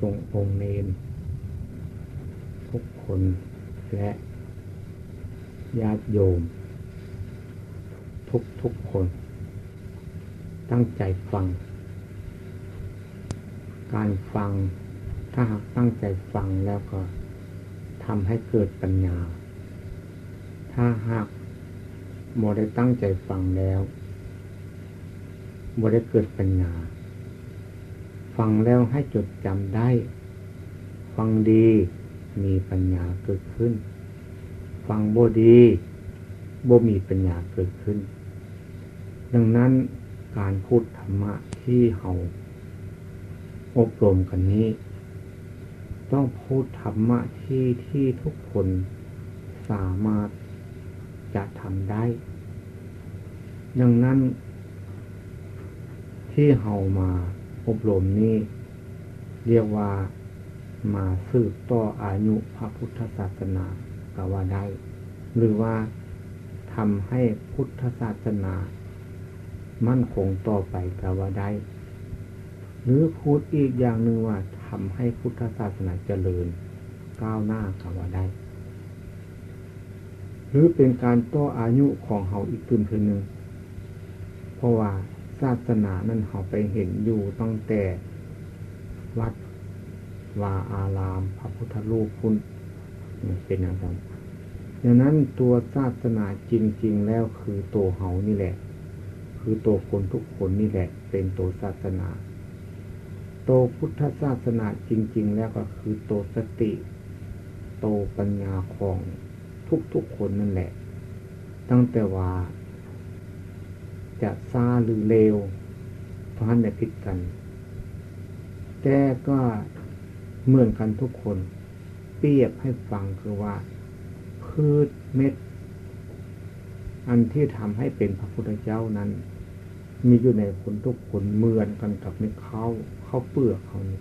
ทรงองค์เนนทุกคนและญาติโยม ทุกทุกคน ตั้งใจฟัง การฟังถ้าหากตั้งใจฟังแล้วก็ทำให้เกิดปัญญา ถ้าหากโมได้ตั้งใจฟังแล้วโมได้เกิดปัญญา ฟังแล้วให้จดจำได้ ฟังดีมีปัญญาเกิดขึ้น ฟังโบดีโบมีปัญญาเกิดขึ้น ดังนั้นการพูดธรรมะที่เราอบรมกันนี้ ต้องพูดธรรมะที่ที่ทุกคนสามารถจะทำได้ ดังนั้นที่เฮามา อบรมนี้ เรียกว่ามาสืบต่ออายุพระพุทธศาสนากว่าได้ หรือว่าทำให้พุทธศาสนา มั่นคงต่อไปกว่าได้ หรือพูดอีกอย่างหนึ่งว่าทำให้พุทธศาสนาเจริญก้าวหน้ากว่าได้ หรือเป็นการต่ออายุของเฮาอีกตื่นคืนหนึ่งเพราะว่า ศาสนานั้นเฮาไปเห็นอยู่ตั้งแต่วัดวาอาราม พระพุทธรูปคุณเป็นอย่างนั้นดังนั้นตัวศาสนาจริง ๆ แล้วคือตัวเฮานี่แหละ คือตัวคนทุกคนนี่แหละ เป็นตัวศาสนา ตัวพุทธศาสนาจริง ๆ แล้วก็คือตัวสติโตปัญญาของทุกๆคนนั่นแหละ ตั้งแต่ว่า จะซาหรือเลวท่านได้พิดกัน แต่ก็เหมือนกันทุกคน เปรียบให้ฟังคือว่า พืชเม็ด อันที่ทำให้เป็นพระพุทธเจ้านั้น มีอยู่ในคนทุกคนเหมือนกันกับเม็ดข้าวข้าวเปลือกเขานี่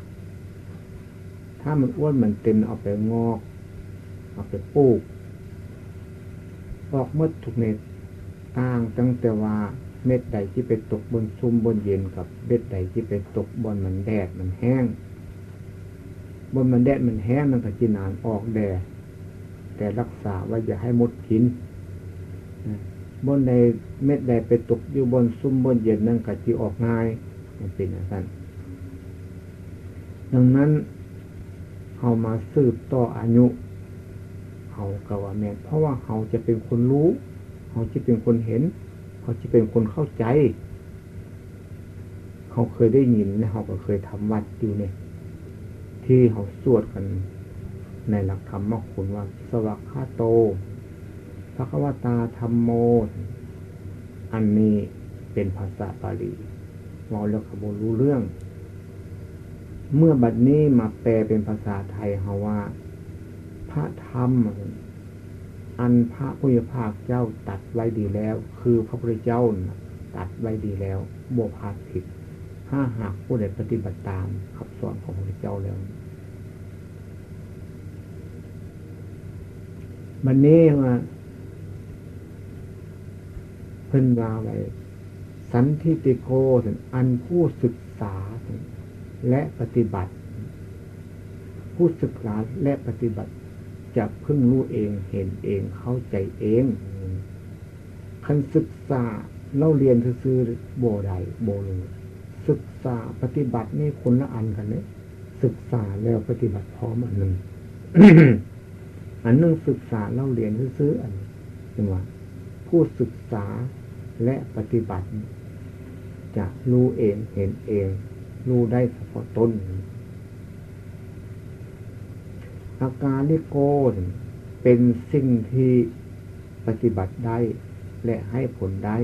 ถ้ามันอ้วนมันเต็มเอาไปงอก เอาไปปลูกออกเมื่อทุกเม็ดต่างตั้งแต่ว่า เม็ดใดที่ไปตกบนซุ่มบนเย็นกับเม็ดใดที่ไปตกบนมันแดดมันแห้ง บนมันแดดมันแห้งมันก็จินานออกแดดแต่รักษาว่าอย่าให้มดกินบนในเม็ดใดไปตกอยู่บนซุ้มบนเย็นนั่นก็จีออกง่ายมันเป็นอย่างนั้นดังนั้นเขามาสืบต่ออายุเขากว่าแม่เพราะว่าเขาจะเป็นคนรู้เขาจะเป็นคนเห็น เขาจะเป็นคนเข้าใจ เขาเคยได้ยินนะเขาก็เคยทำวัดอยู่เนี่ย ที่เขาสวดกัน ในหลักธรรมมากคุณว่า สวัสดิ์าโตพระควตาธรรมโม อันนี้เป็นภาษาบาลีเราแล้วขบรู้เรื่อง เมื่อบัดนี้มาแปลเป็นภาษาไทยเฮาว่า พระธรรม อันพระพุทธภาคเจ้าตัดไว้ดีแล้ว คือพระพุทธเจ้าตัดไว้ดีแล้วบวพาผิด ถ้าหากผู้ใดปฏิบัติตามคำสอนของพระเจ้าแล้วมันนี้ว่าเพิ่นวาไว้สันทิติโกอันผู้ศึกษาและปฏิบัติ ผู้ศึกษาและปฏิบัติ จะพึ่งรู้เองเห็นเองเข้าใจเองคันศึกษาเล่าเรียนซื้อโบใดโบเลยศึกษาปฏิบัตินี่คนละอันกันเลยศึกษาแล้วปฏิบัติพร้อมอันหนึ่งอันหนึ่งศึกษาเล่าเรียนซื้ออันจังหวะผู้ศึกษาและปฏิบัติ จะรู้เองเห็นเอง รู้ได้เฉพาะต้น อาการลิโกนเป็นสิ่งที่ปฏิบัติได้ และให้ผลได้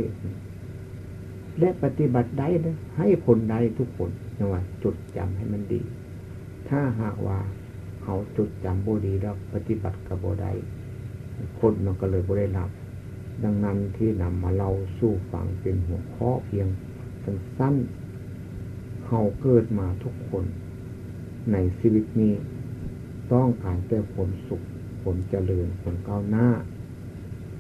และปฏิบัติได้นะให้ผลได้ทุกคนนะว่าจดจำให้มันดี ถ้าหากว่าเขาจดจำบดีแล้วปฏิบัติกับโบได้คนมันก็เลยบได้รับ ดังนั้นที่นำมาเล่าสู้ฟังเป็นหัวข้อเพียงสั้นๆเขาเกิดมาทุกคนในชีวิตนี้ ต้องการแต่ผลสุข ผลเจริญผลก้าวหน้า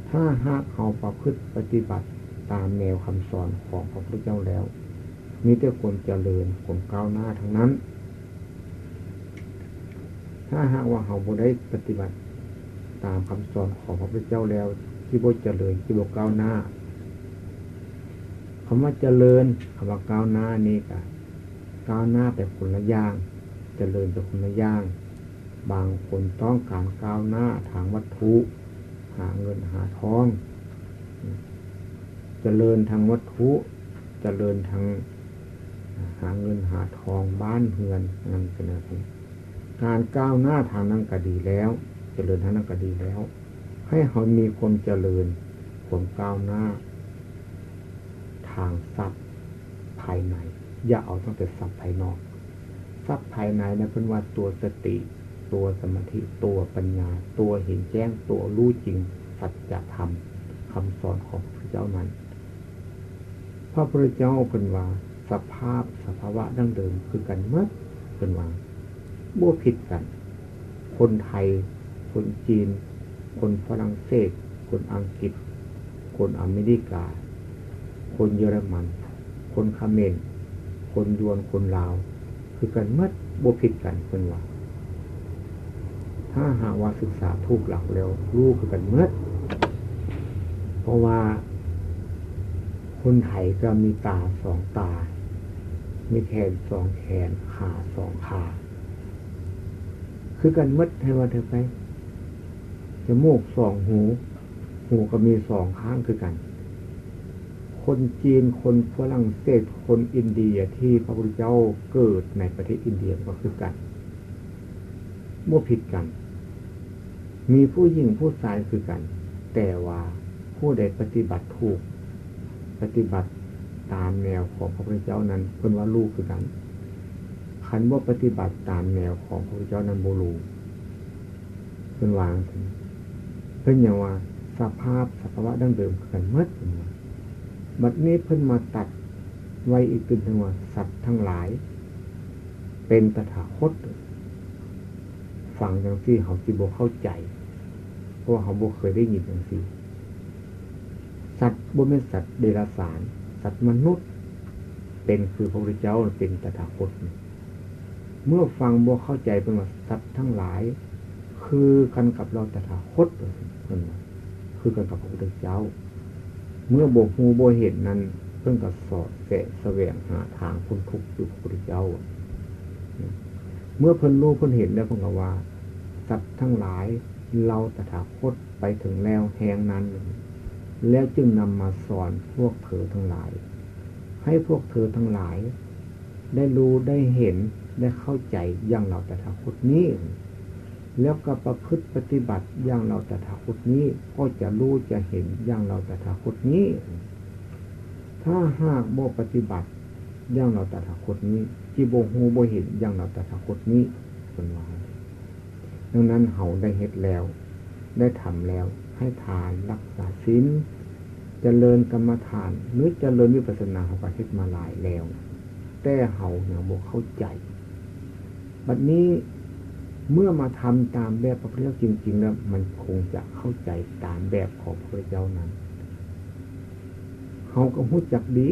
ถ้าหากเขาประพฤติปฏิบัติตามแนวคำสอนของพระพุทธเจ้าแล้ว มีแต่คนเจริญคนก้าวหน้าทั้งนั้น ถ้าหากว่าเขาบ่ได้ปฏิบัติตามคำสอนของพระพุทธเจ้าแล้วที่บ่เจริญที่บ่ก้าวหน้าคำว่าเจริญคำว่าก้าวหน้านี่ก็ก้าวหน้าแต่คนละอย่าง เจริญแต่คนละอย่าง บางคนต้องการก้าวหน้าทางวัตถุ หาเงินหาทองเจริญทางวัตถุเจริญทางหาเงินหาทองบ้านเฮือนนั่นเป็นอะไรการก้าวหน้าทางนั้นก็ดีแล้วเจริญทางนั้นก็ดีแล้ว ให้เขามีความเจริญความก้าวหน้า ทางทรัพย์ภายใน อย่าเอาตั้งแต่ทรัพย์ภายนอกทรัพย์ภายในนะเป็นว่าตัวสติ ตัวสมาธิตัวปัญญา ตัวเห็นแจ้งตัวรู้จริงสัจธรรมคำสอนของพระเจ้านั้น พระพุทธเจ้าเป็นว่าสภาพสภาวะดั้งเดิมคือกันเมื่อเป็นว่าบ่ผิดกัน คนไทย คนจีน คนฝรั่งเศส คนอังกฤษ คนอเมริกา คนเยอรมัน คนคาเมน คนยวนคนลาว คือกันเมื่อบ่ผิดกันเป็นว่า ถ้าหากว่าศึกษาถูกหลักแล้วรู้คือกันเมื่อเพราะว่า คนไทยก็มีตาสองตา มีแขนสองแขนขาสองขาคือกันมดให้ว่าเธอไปจมูกสองหู หูก็มีสองข้างคือกัน คนจีนคนฝรั่งเศสคนอินเดียที่พระพุทธเจ้าเกิดในประเทศอินเดียก็คือกันมั่วผิดกัน มีผู้หญิงผู้ชายคือกัน แต่ว่าผู้ใดปฏิบัติถูก ปฏิบัติตามแนวของพระพุทธเจ้านั้นเป็นว่าลูกคือกันคันว่าปฏิบัติตามแนวของพระพุทธเจ้านั้นบูรูเป็นวางเพิ่นอย่างว่าสภาพสภาวะดั้งเดิมคือกันเมื่อบัดนี้เพิ่นมาตัดไว้อีกตึงถึงว่าสัตว์ทั้งหลาย เป็นตถาคตฟังอย่างที่เขาจิโบเข้าใจ ราะเขาโบเคยได้ยินอย่างที่สัตว์บนเป็นสัตว์เดรัจฉาน สัตว์มนุษย์ เป็นคือพระพุทธเจ้าเป็นตถาคตเมื่อฟังบ่เข้าใจเป็นว่าสัตว์ทั้งหลาย คือกันกับเราตถาคตเป็นคือกันกับพระพุทธเจ้า เมื่อโบหูโบเห็นนั้นเพิ่งกับสอดแสะแสวงหาทางพ้นทุกข์อยู่พระพุทธเจ้า เมื่อเพิ่นรู้เพิ่นเห็นแล้วเพิ่งกับว่าสัตว์ทั้งหลาย เราตถาคตไปถึงแล้วแหงนั้น แล้วจึงนำมาสอนพวกเธอทั้งหลาย ให้พวกเธอทั้งหลาย ได้รู้ได้เห็นได้เข้าใจอย่างเราแต่ถาคตนี้ แล้วก็ประพฤติปฏิบัติอย่างเราแต่ถาคตนี้ก็จะรู้จะเห็นอย่างเราแต่ถาคตนี้ ถ้าหากโบปฏิบัติอย่างเราแต่ถาคตนี้จีโบฮูโบเห็นอย่างเราแต่ถาคตนี้เป็นว่า ดังนั้นเขาได้เห็ดแล้ว ได้ทำแล้ว ให้ทานรักษาศีลเจริญกรรมฐานหรือเจริญวิปัสสนาของประเทศมาหลายแล้ว แต่เขาเนี่ยโบเข้าใจ บัดนี้เมื่อมาทำตามแบบพระพุทธเจ้าจริง ๆ แล้ว มันคงจะเข้าใจตามแบบของพระพุทธเจ้านั้นเขาก็พูดจักดี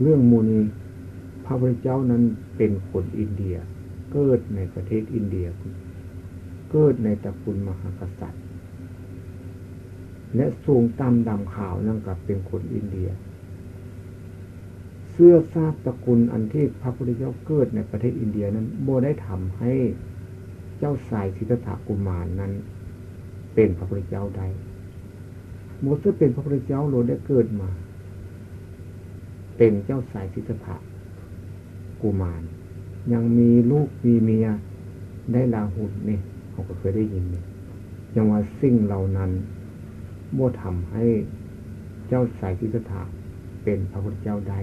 เรื่องมูนีพระพุทธเจ้านั้นเป็นคนอินเดีย เกิดในประเทศอินเดีย เกิดในตระกูลมหากษัตริย์ และสูงตามดำขาวนั่งกับเป็นคนอินเดีย เสื้อทราบตระกูลอันที่พระพุทธเจ้าเกิดในประเทศอินเดียนั้นโบได้ทำให้เจ้าสายสิทธัตถกุมารนั้น เป็นพระพุทธเจ้าได้โมเสสเป็นพระพุทธเจ้าโลได้เกิดมา เป็นเจ้าสายสิทธัตถกุมาร ยังมีลูกมีเมียได้ลาหุดนี่ เขาก็เคยได้ยินนี่ยังว่าสิ่งเหล่านั้นโบทำให้เจ้าสายสิทธัตถะเป็นพระพุทธเจ้าได้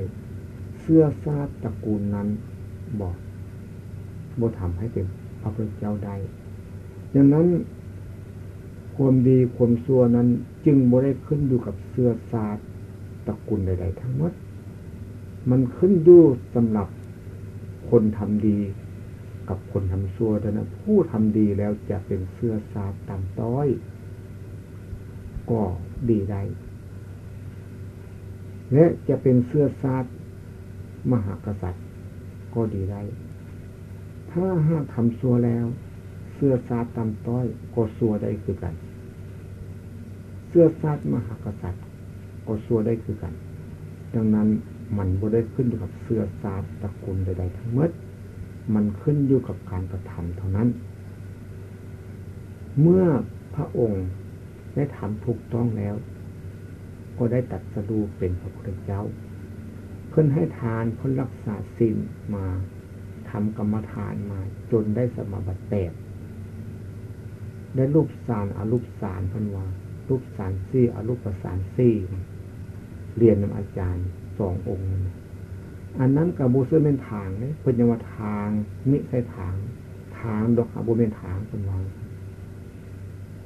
เสื้อซาตระกูลนั้นบอกบ่ทำให้เป็นพระพุทธเจ้าได้ดังนั้นความดีความซัวนั้นจึงบ่ได้ขึ้นอยู่กับเสื้อซาตระกูลใด ๆ ทั้งหมด มันขึ้นอยู่สำหรับคนทำดี กับคนทำซัวดังนั้นผู้ทำดีแล้วจะเป็นเสื้อซาตามต้อย ก็ดีได้ และจะเป็นเสื้อซาดมหากษัตริย์ ก็ดีได้ ถ้าห้าทำซัวแล้ว เสื้อซาตามต้อยก็สัวได้คือกัน เสื้อซาดมหากษัตริย์ ก็สัวได้คือกัน ดังนั้นมันบ่ได้ขึ้นอยู่กับเสื้อซาดตระกูลใดๆทั้งหมด มันขึ้นอยู่กับการกระทำเท่านั้น เมื่อพระองค์ได้ทำถูกต้องแล้ว ก็ได้ตัดสดูเป็นพระพุทธเจ้า เพื่อนให้ทานเพื่อนรักษาศีลมาทำกรรมฐานมาจนได้สมาบัติแปดได้รูปสารอรูปสารพันวารูปสารซี่อรูปสารซี่เรียนนำอาจารย์สององค์ อันนั้นกับบูซื้อเป็นทางเนี่ยเพิ่นยังว่าทางมิใช่ทาง ทางดอกหาบูเป็นทางเป็นวาง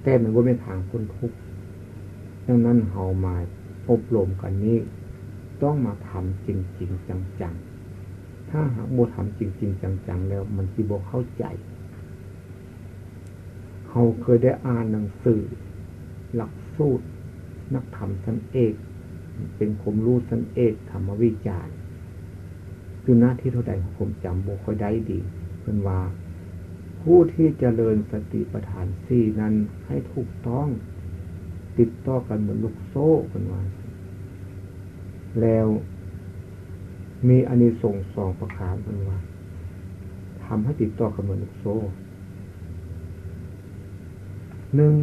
แต่มันบูเป็นทางคนทุกข์ดังนั้นเฮามาอบรมกันนี้ ต้องมาทำจริงจริงจังๆ ถ้าหากโมทำจริงจริงจังๆ แล้วมันจีโบเข้าใจเขาเคยได้อ่านหนังสือ หลักสูตร นักธรรมสันเอก เป็นคมรู้สันเอกธรรมวิจารณ์ คือหน้าที่เท่าใดของผมจำโบค่อยได้ดีเพื่อนว่าผู้ที่เจริญสติปัฏฐานสี่นั้นให้ถูกต้อง ติดต่อกันเหมือนลูกโซ่กันว่า แล้วมีอานิสงส์สองประการกันว่าทำให้ติดต่อกันเหมือนลูกโซ่หนึ่ง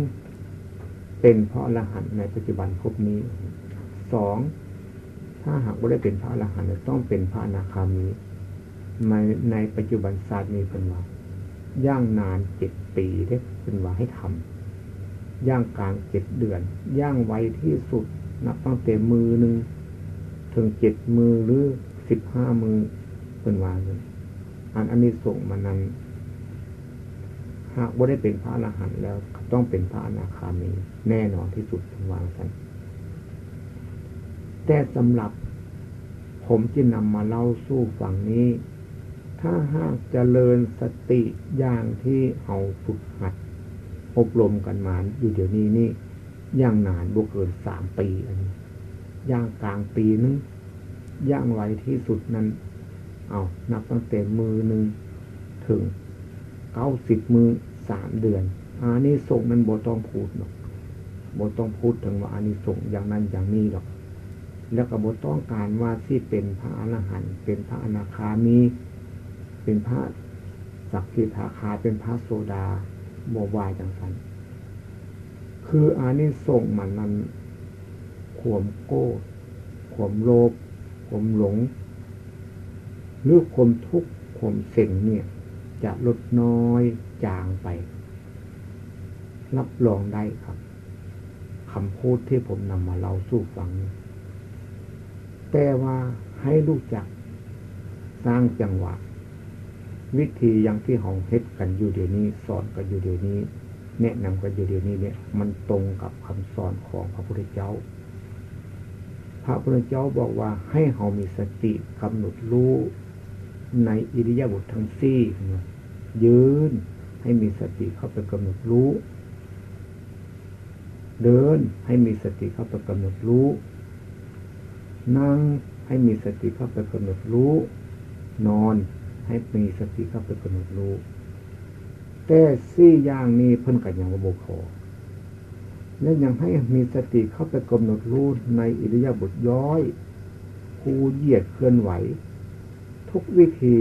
เป็นเพราะอรหันต์ในปัจจุบันภพนี้สอง ถ้าหากว่าได้เป็นพระอรหันต์ต้องเป็นพระอนาคามีในในปัจจุบันศาสตร์มีเป็นว่าย่างนานเจ็ดปีได้เป็นว่าให้ทำย่างกลางเจ็ดเดือน ย่างไวที่สุดนับตั้งแต่มือหนึ่งถึงเจ็ดมือหรือสิบห้ามือเป็นว่าเลยอันอันนี้ส่งมานั้น หากว่าได้เป็นพระอรหันต์แล้วต้องเป็นพระอนาคามีแน่นอนที่สุดวางกัน แต่สำหรับผมจะนำมาเล่าสู้ฝั่งนี้ ถ้าหากเจริญสติอย่างที่เอาฝึกหัด อบรมกันมาอยู่เดี๋ยวนี้นี่ย่างนานบวกเกินสามปีอันนี้ย่างกลางปีนึงย่างไวที่สุดนั้น เอานับตั้งแต่มือหนึ่งถึงเก้าสิบมือสามเดือนอานิสงส์นั้นบต้องพูดหรอกโบต้องพูดถึงว่าอานิสงส์อย่างนั้นอย่างนี้หรอก แล้วก็บต้องการว่าที่เป็นพระอรหันต์เป็นพระอนาคามี เป็นพระสักกิทาคาเป็นพระโซดาโมวายจังสันคืออานิสงส์มันนั้นขวมโก้ขวมโลภขวมหลงหรือขวมทุกข์ขวมเส็งเนี่ย จะลดน้อยจางไป รับรองได้ครับคำพูดที่ผมนำมาเล่าสู้ฟัง แต่ว่าให้รู้จัก สร้างจังหวะ วิธีอย่างที่ของเฮ็ดกันอยู่เดี๋ยวนี้ สอนกันอยู่เดี๋ยวนี้ แนะนำกันอยู่เดี๋ยวนี้เนี่ย มันตรงกับคำสอนของพระพุทธเจ้า พระพุทธเจ้าบอกว่าให้เรามีสติกำหนดรู้ในอิริยาบถทั้งสี่ยืนให้มีสติเข้าไปกำหนดรู้ เดินให้มีสติเข้าไปกำหนดรู้ นั่งให้มีสติเข้าไปกำหนดรู้ นอนให้มีสติเข้าไปกำหนดรู้ แต่สี่อย่างนี้เพิ่นกันอย่างว่าโบคอและยังให้มีสติเข้าไปกำหนดรู้ในอิริยาบถย้อยคูเหยียดเคลื่อนไหว ทุกวิธี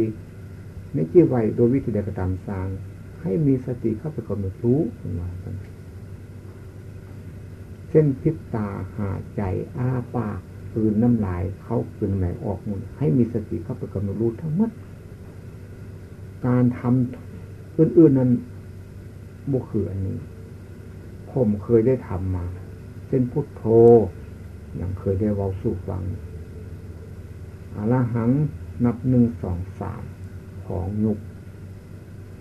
ไม่กี่ไหวโดยวิธีใดก็ตามสร้าง ให้มีสติเข้าไปกำหนดรู้เป็นว่าช่นพิษตาหาใจอ้าปาก ปืนน้ำลายเขาปืนไหนออกมุนให้มีสติเข้าไปกำหนดรู้ทั้งหมด การทำอื่นๆนั้นบุคืออันนี้ ผมเคยได้ทำมาเส้นพุทโธอย่างเคยได้เว้าสู่ฟังอาละหังนับหนึ่งสองสามของยุก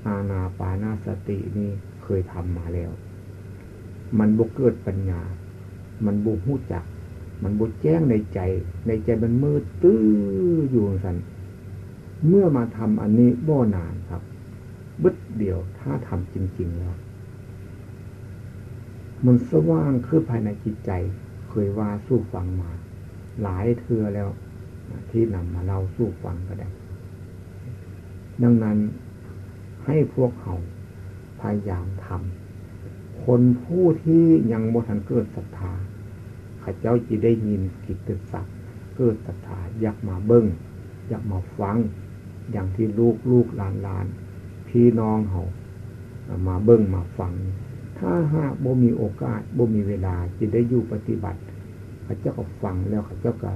อาณาปานาสตินี่เคยทำมาแล้ว มันบุกเกิดปัญญา มันบุกหูจัก มันบุแจ้งในใจ ในใจมันมืดตื้ออยู่สันเมื่อมาทำอันนี้บ่นานครับบึดเดียวถ้าทำจริง ๆ แล้ว มันสว่างคือภายในจิตใจ เคยว่าสู้ฟังมา หลายเทือแล้ว ที่นำมาเล่าสู้ฟังก็ได้ ดังนั้นให้พวกเขาพยายามทำคนผู้ที่ยังโมทันเกิดศรัทธา ข้าเจ้าจะได้ยินกิตติศัพท์เกิดศรัทธาอยากมาเบิ้งอยากมาฟัง อย่างที่ลูกลูกหลานหลานพี่น้องเขามาเบิ้งมาฟัง ถ้าหากบ่มีโอกาสบ่มีเวลาจะได้อยู่ปฏิบัติข้าเจ้าก็ฟังแล้วข้าเจ้าก็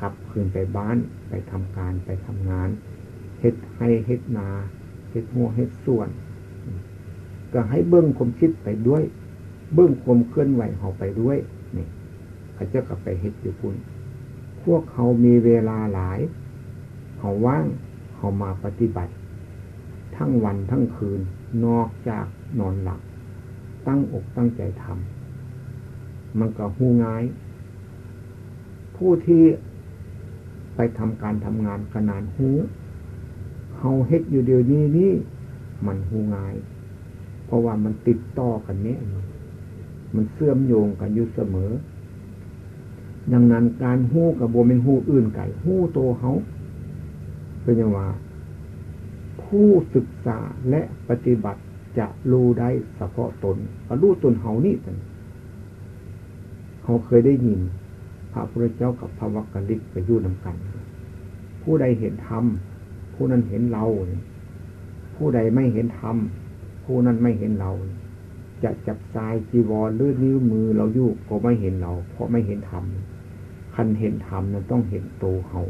กลับคืนไปบ้านไปทำการไปทำงานเฮ็ดให้เฮ็ดนาเฮ็ดหัวเฮ็ดส่วน ก็ให้เบิ้งความคิดไปด้วย เบิ้งความเคลื่อนไหวเขาไปด้วย นี่ข้าเจ้าก็ไปเฮ็ดอยู่พุ่นพวกเขามีเวลาหลาย เขาว่างเขามาปฏิบัติ ทั้งวันทั้งคืนนอกจากนอนหลับตั้งอกตั้งใจทำมันก็หูง่าย ผู้ที่ไปทำการทำงานขนานหูเฮาเฮ็ดอยู่เดียวนี้นี่มันหูง่าย เพราะว่ามันติดต่อกันเนี่ยมันเสื่อมโยงกันอยู่เสมอ ดังนั้นการหู้กับโบเป็นหู้อื่นไก่หู้โตเฮาเป็นอย่างว่า ผู้ศึกษาและปฏิบัติจะรู้ได้เฉพาะตนรู้ตนเฮานี่กันเขาเคยได้ยิน พระพุทธเจ้ากับพระวักกะลิกไปยู่นำกัน ผู้ใดเห็นธรรมผู้นั้นเห็นเรา ผู้ใดไม่เห็นธรรมผู้นั้นไม่เห็นเรา จะจับทรายจีวรหรือนิ้วมือเราอยู่ก็ไม่เห็นเรา เพราะไม่เห็นธรรม คันเห็นธรรมนั้นต้องเห็นโตเขา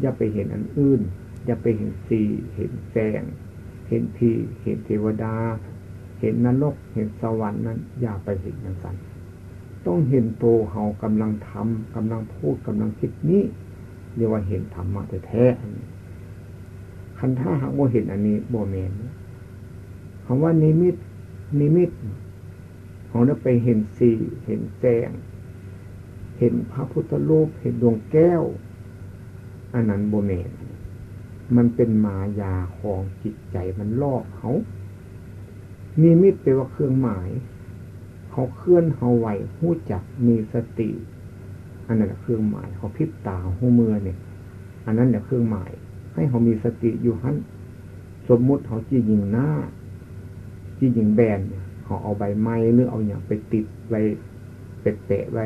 อย่าไปเห็นอันอื่น อย่าไปเห็นสีเห็นแสง เห็นพีเห็นเทวดา เห็นนรกเห็นสวรรค์นั้น อย่าไปเห็นอย่างนั้นต้องเห็นโตเขากำลังทำกำลังพูดกำลังคิดนี้เรียกว่าเห็นธรรมะแท้คันท่าหากว่าเห็นอันนี้โบเมนคำว่านิมิตนิมิตของเราไปเห็นสีเห็นแสง เห็นพระพุทธรูปเห็นดวงแก้ว อันนั้นโบเมนมันเป็นมายาของจิตใจมันลอกเขานิมิตแปลว่าเครื่องหมาย เขาเคลื่อนเขาไหวหู้จักมีสติ อันนั้นเครื่องหมาย เขาพิบตาหูมือเนี่ย อันนั้นเนี่ยเครื่องหมาย ให้เขามีสติอยู่หันสมมุติเขาจียิงหน้าจียิงแบนเขาเอาใบไม้หรือเอาอย่างไปติดไว้เปะไว้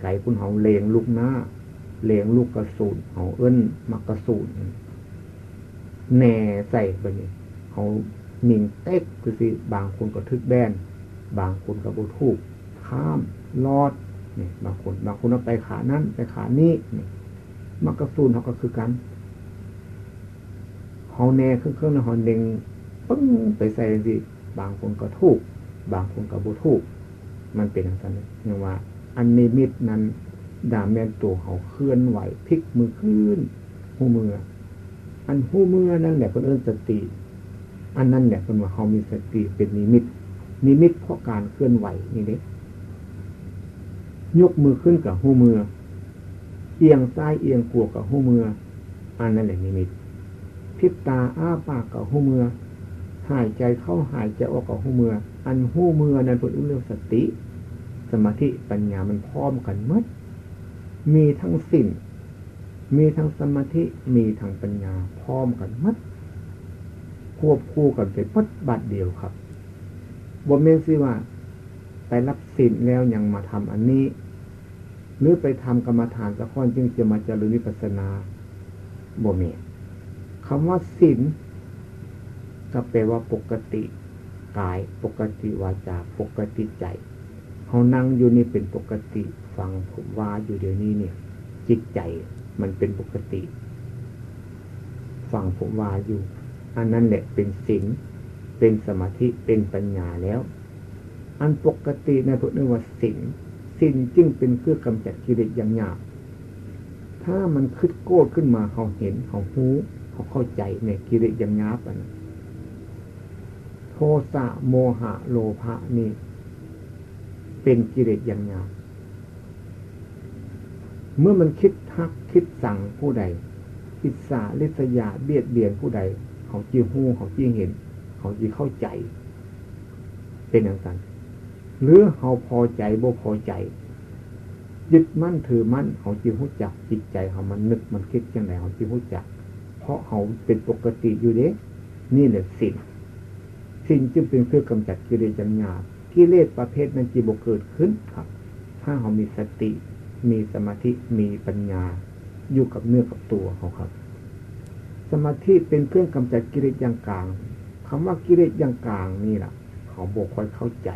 ไกลๆคุณเขาเลงลูกหน้า เลงลูกกระสุนเขาเอิ้นมักกระสุนแหน่ใส่ไปนี่เขาหนิงเต็กคือสิบางคนก็ทึกแบน บางคนก็บุทูกข้ามลอดนี่บางคนบางคนเอาไปขานั้นไปขานี้นี่มักกระสุนเขาก็คือกันเฮาแน่เครื่องเครื่องหอนเด้งปึ้งไปใส่สิบางคนก็ถูกบางคนก็บ่ถูกมันเป็นอย่างนั้นอย่างว่า อันนิมิตนั้นดาแมนตัวเขาเคลื่อนไหวพลิกมือขึ้นหูมือ อันหูมือนั่นแหละเป็นเอื้นสติ อันนั้นแหละเป็นว่าเขามีสติเป็นนิมิต นิมิตเพราะการเคลื่อนไหวนี่เด็กยกมือขึ้นกับหูมือ เอียงซ้ายเอียงขวากับหูมือ อันนั้นแหละนิมิตพิบตาอ้าปากกับหูมือ หายใจเข้าหายใจออกกับหูมือ อันหูมือนั้นเป็นเรื่องสติ สมาธิปัญญามันพร้อมกันมัดมีทั้งสิ่งมีทั้งสมาธิ มีทั้งปัญญา พร้อมกันมัดควบคู่กันไปปัดบัดเดียวครับบ่เมนสิว่าไปรับสินแล้วยังมาทำอันนี้ หรือไปทำกรรมฐานสักข้อนจึงจะมาเจริญวิปัสสนาบ่เมนคำว่าศีลก็แปลว่าปกติกาย ปกติวาจา ปกติใจ เขานั่งอยู่นี่เป็นปกติ ฟังผมว่าอยู่เดี๋ยวนี้เนี่ย จิตใจมันเป็นปกติ ฟังผมว่าอยู่ อันนั้นแหละเป็นศีลเป็นสมาธิเป็นปัญญาแล้ว อันปกติในพุทธนว่าศีลศีลจึงเป็นเครื่องกำจัดกิเลสอย่างหยาบถ้ามันคึดโกรธขึ้นมาเขาเห็นเขาหูเขาเข้าใจในกิเลสอยังงาบอันโทสะโมหะโลภะนี่ เป็นกิเลสยังงาบเมื่อมันคิดทักคิดสั่งผู้ใดอิสาลิษยาเบียดเบียนผู้ใด เขาจีหูเขาจีเห็น เขาจีเข้าใจ เป็นอย่างนั้นหรือเขาพอใจบ่พอใจยึดมั่นถือมั่นเขาจีหูจักจิตใจเขามันนึกมันคิดยังไงเขาจีหูจัก เพราะเขาเป็นปกติอยู่เด้นี่แหละสิ่งสิ่งจึงเป็นเครื่องกำจัดกิเลสจังหยาบ กิเลสประเภทนั้นจีบเกิดขึ้นครับ ถ้าเรามีสติ มีสมาธิมีปัญญา อยู่กับเนื้อกับตัวเขาครับ สมาธิเป็นเครื่องกำจัดกิเลสอย่างกลางคำว่ากิเลสอย่างกลางนี่แหละเขาบอกคอยเข้าใจ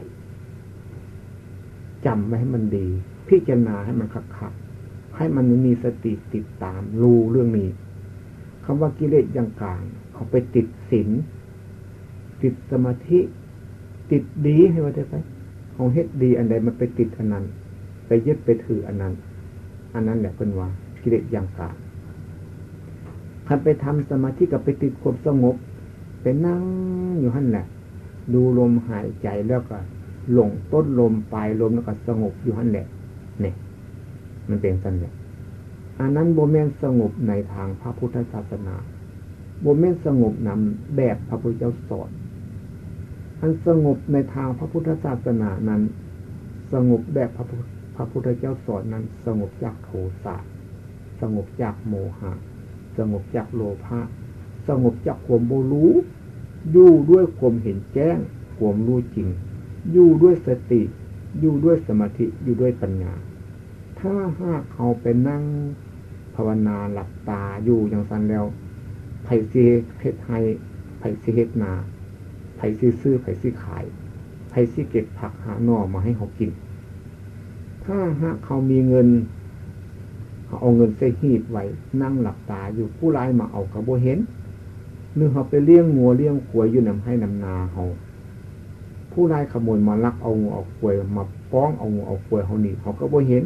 จำไว้ให้มันดี พิจารณาให้มันคักๆให้มันมีสติติดตาม รู้เรื่องนี้คำว่ากิเลสอย่างกลาง เขาไปติดศีลติดสมาธิ ติดดีให้ว่าได้ไปของเฮ็ดดีอันใดมันไปติดอันนั้น ไปยึดไปถืออันนั้น อันนั้นแหละเป็นว่ากิเลสอย่างกลางคันไปทำสมาธิกับไปติดความสงบไปนั่งอยู่หั่นแหละ ดูลมหายใจแล้วก็หลงต้นลมปลายลมแล้วก็สงบอยู่หั่นแหละเนี่ยมันเป็นสันเนี่ยอันนั้นโบเมนสงบในทางพระพุทธศาสนาโบเมนสงบนำแบบพระพุทธเจ้าสอน อันสงบในทางพระพุทธศาสนานั้น สงบแบบพระพระพุทธเจ้าสอนนั้นสงบจากโทสะสงบจากโมหะ สงบจากโลภะสงบจากความโบรู้อยู่ด้วยความเห็นแจ้งความรู้จริง อยู่ด้วยสติ อยู่ด้วยสมาธิอยู่ด้วยปัญญา ถ้าหากเขาไปนั่งภาวนาหลับตาอยู่อย่างสันแล้วไผ่ซีเพชรไฮไผ่ซีเฮตนา ไผ่ซีซื้อไผ่ซีขายไผ่ซีเก็บผักหาหน่อมาให้เขากิน ถ้าหากเขามีเงินเขาเอาเงินใส่หีบไว้นั่งหลับตาอยู่ผู้ร้ายมาเอากระโบเห็นหรือเขาไปเลี้ยงงัวเลี้ยงขวยอยู่นำให้นำนาเขาผู้ร้ายขโมยมาลักเอางูเอาขวยมาป้องเอางูเอาขวยเขาหนีเขาก็บ่เห็น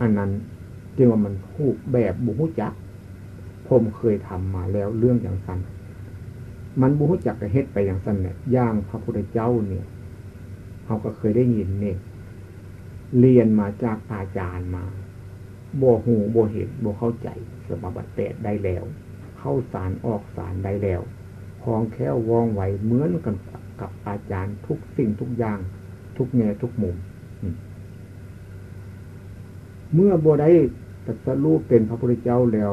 อันนั้นจึงว่ามันถูกแบบบุหุจักผมเคยทำมาแล้วเรื่องอย่างสั้น มันบุหุจักกระเฮ็ดไปอย่างสั้นเนี่ยย่างพระพุทธเจ้าเนี่ยเขาก็เคยได้ยินเนี่ยเรียนมาจากอาจารย์มาโบหูโบเห็นโบเข้าใจสมบัติแปดได้แล้ว เข้าสารออกสารได้แล้วคลองแค่วว่องไวเหมือนกันกับอาจารย์ทุกสิ่งทุกอย่าง ทุกแง่ทุกมุม เมื่อโบได้ตัดสรูปเป็นพระพุทธเจ้าแล้ว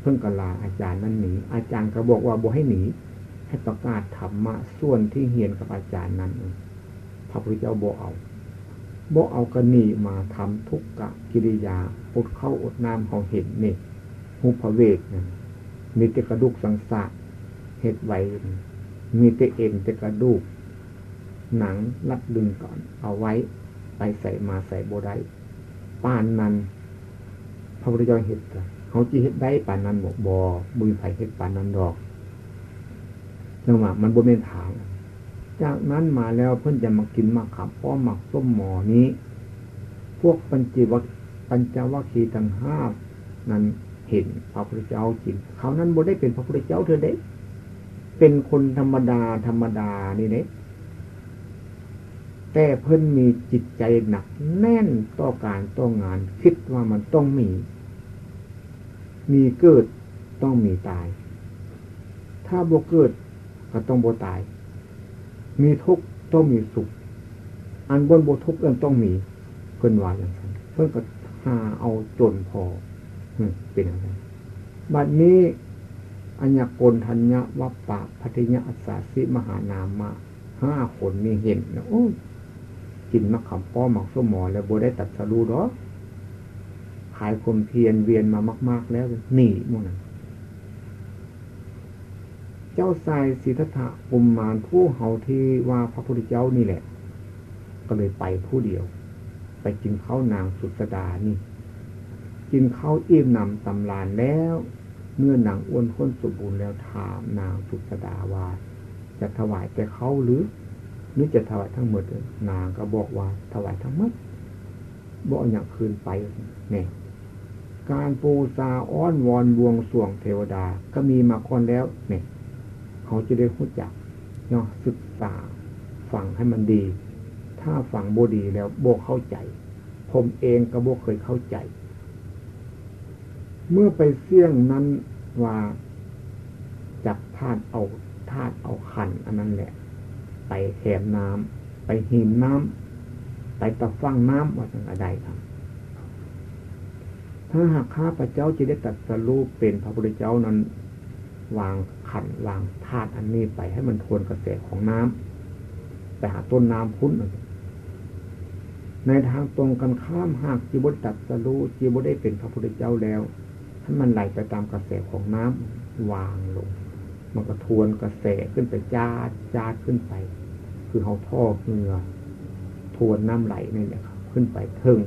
เพิ่งกลาอาจารย์นั้นหนีอาจารย์ก็บอกว่าโบให้หนี ให้ประกาศธรรมะส่วนที่เฮียนกับอาจารย์นั้นพระพุทธเจ้าโบเอาโบเอากระนีมาทำทุกกะกิริยาอดเข้าอดน้ำของเห็นนี่หุพเวกนี่มีแต่กระดูกสังสารเห็ดไว้มีแต่เอ็นแต่กระดูก หนังรัดดึงก่อน เอาไว้ ไปใส่มาใส่โบได้ป้านนั้นพระพุทธเจ้าเห็ดเขาจีเห็ดได้ป่านนั้นบอกบอบุญไผ่เห็ดป่านนั้นดอก จังหวะมันบนเมนถางจากนั้นมาแล้วเพื่อนจะมากินมาขับป้อมหมักส้มหมอนี้ พวกปัญจวัคปัญจวัคคีทั้งห้านั้นเห็นพระพุทธเจ้ากินเขานั้นบ่ได้เป็นพระพุทธเจ้าเธอเด้ เป็นคนธรรมดาธรรมดานี่เด้แต่เพิ่นมีจิตใจหนักแน่นต่อการต่องาน คิดว่ามันต้องมี มีเกิดต้องมีตาย ถ้าบ่เกิด ก็ต้องโบตาย มีทุกต้องมีสุข อันบนโบทุกข์เอิ้นต้องมีเพิ่นว่าอย่างนั้นเพิ่นก็หาเอาจนพอเป็นอะไรบัดนี้อัญญกลทัญญวัปปะพัทยาอัสสาสิมหานามมาห้าคนนี่เห็นนะโอ้กินมะขามป้อหมักสมอแล้วโบได้ตัดสรูหรอขายคมเพียนเวียนมามาก ๆ แล้วหนีมั่งนั้น เจ้าชายสิทธัตถะอุมมานผู้เฮาที่ว่าพระพุทธเจ้านี่แหละ ก็เลยไปผู้เดียว ไปกินข้าวนางสุสดานี่ กินข้าวอิ่มนำตำลานแล้วเมื่อนางอ้วนข้นสมบูรณ์แล้วถามนางสุสดาว่า จะถวายแต่เขาหรือนี่จะถวายทั้งหมดนางก็บอกว่าถวายทั้งหมดบอกอย่างคืนไปเนี่ยการปูซาอ้อนวอนบวงสวงเทวดาก็มีมาก่อนแล้วเนี่ย เขาจะได้รู้จักเนาะศึกษาฟังให้มันดี ถ้าฟังโบดีแล้วโบเข้าใจ ผมเองก็โบเคยเข้าใจ เมื่อไปเสี่ยงนั้นว่าจับธาตุเอาธาตุเอาขันอันนั้นแหละ ไปแถมน้ำไปหินน้ำไปตะฟังน้ำว่าจังไรครับถ้าหากข้าพระเจ้าจะได้ตัดสรูปเป็นพระพุทธเจ้านั้น วาง ขันวางธาตุอันนี้ไปให้มันทวนกระแสของน้ำไปหาต้นน้ำพุ้น ในทางตรงกันข้ามหากจีบตัดสรู้จีบได้เป็นพระพุทธเจ้าแล้วถ้มันไหลไปตามกระแสของน้ำวางลง มันก็ทวนกระแสขึ้นไปจาดจาขึ้นไป คือเขาท่อเหงื่อทวนน้ำไหลนี่แหละครับ ขึ้นไปถึง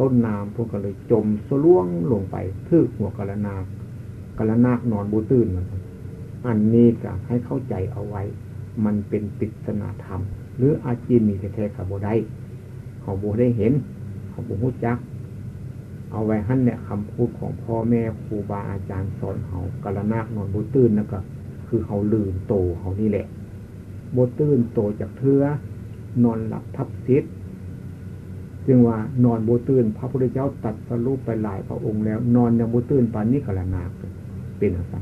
ต้นน้ำพวกก็เลยจมสล่วงลงไปทึกหัวกระนากระนากนอนบูตื่นมัน อันนี้ก็ให้เข้าใจเอาไว้ มันเป็นปิศนาธรรม หรืออาจีนีแท้ๆขับโบได้เขาโบได้เห็น เขาโบหูจัก เอาไว้หั่นเนี่ยคำพูดของพ่อแม่ครูบาอาจารย์สอนเขากระนากนอนบูตื่นนั่นก็ คือเขาลืมโตเขานี่แหละบูตื่นโตจากเทือนอนหลับทับซิดจึงว่านอนบูตื่นพระพุทธเจ้าตัดสรุปไปหลายพระองค์แล้ว นอนยังบูตื่นปานนี้กระนาเป็นอะไร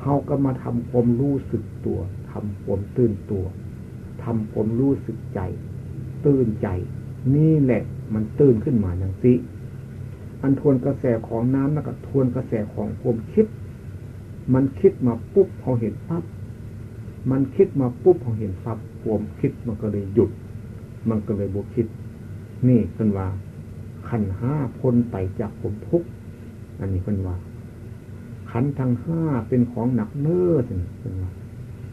เขาก็มาทำความรู้สึกตัวทำความตื่นตัวทำความรู้สึกใจ ตื่นใจ นี่แหละมันตื่นขึ้นมาอย่างสิอันทวนกระแสของน้ำแล้วก็ทวนกระแสของความคิด มันคิดมาปุ๊บเขาเห็นปั๊บมันคิดมาปุ๊บเขาเห็นปั๊บความคิดมันก็เลยหยุด มันก็เลยบวคิด นี่เป็นว่าขันห้าพ้นไปจากผมทุกอันนี้เป็นว่า ขันทั้งห้าเป็นของหนักเนื้อถึงเป็นว่า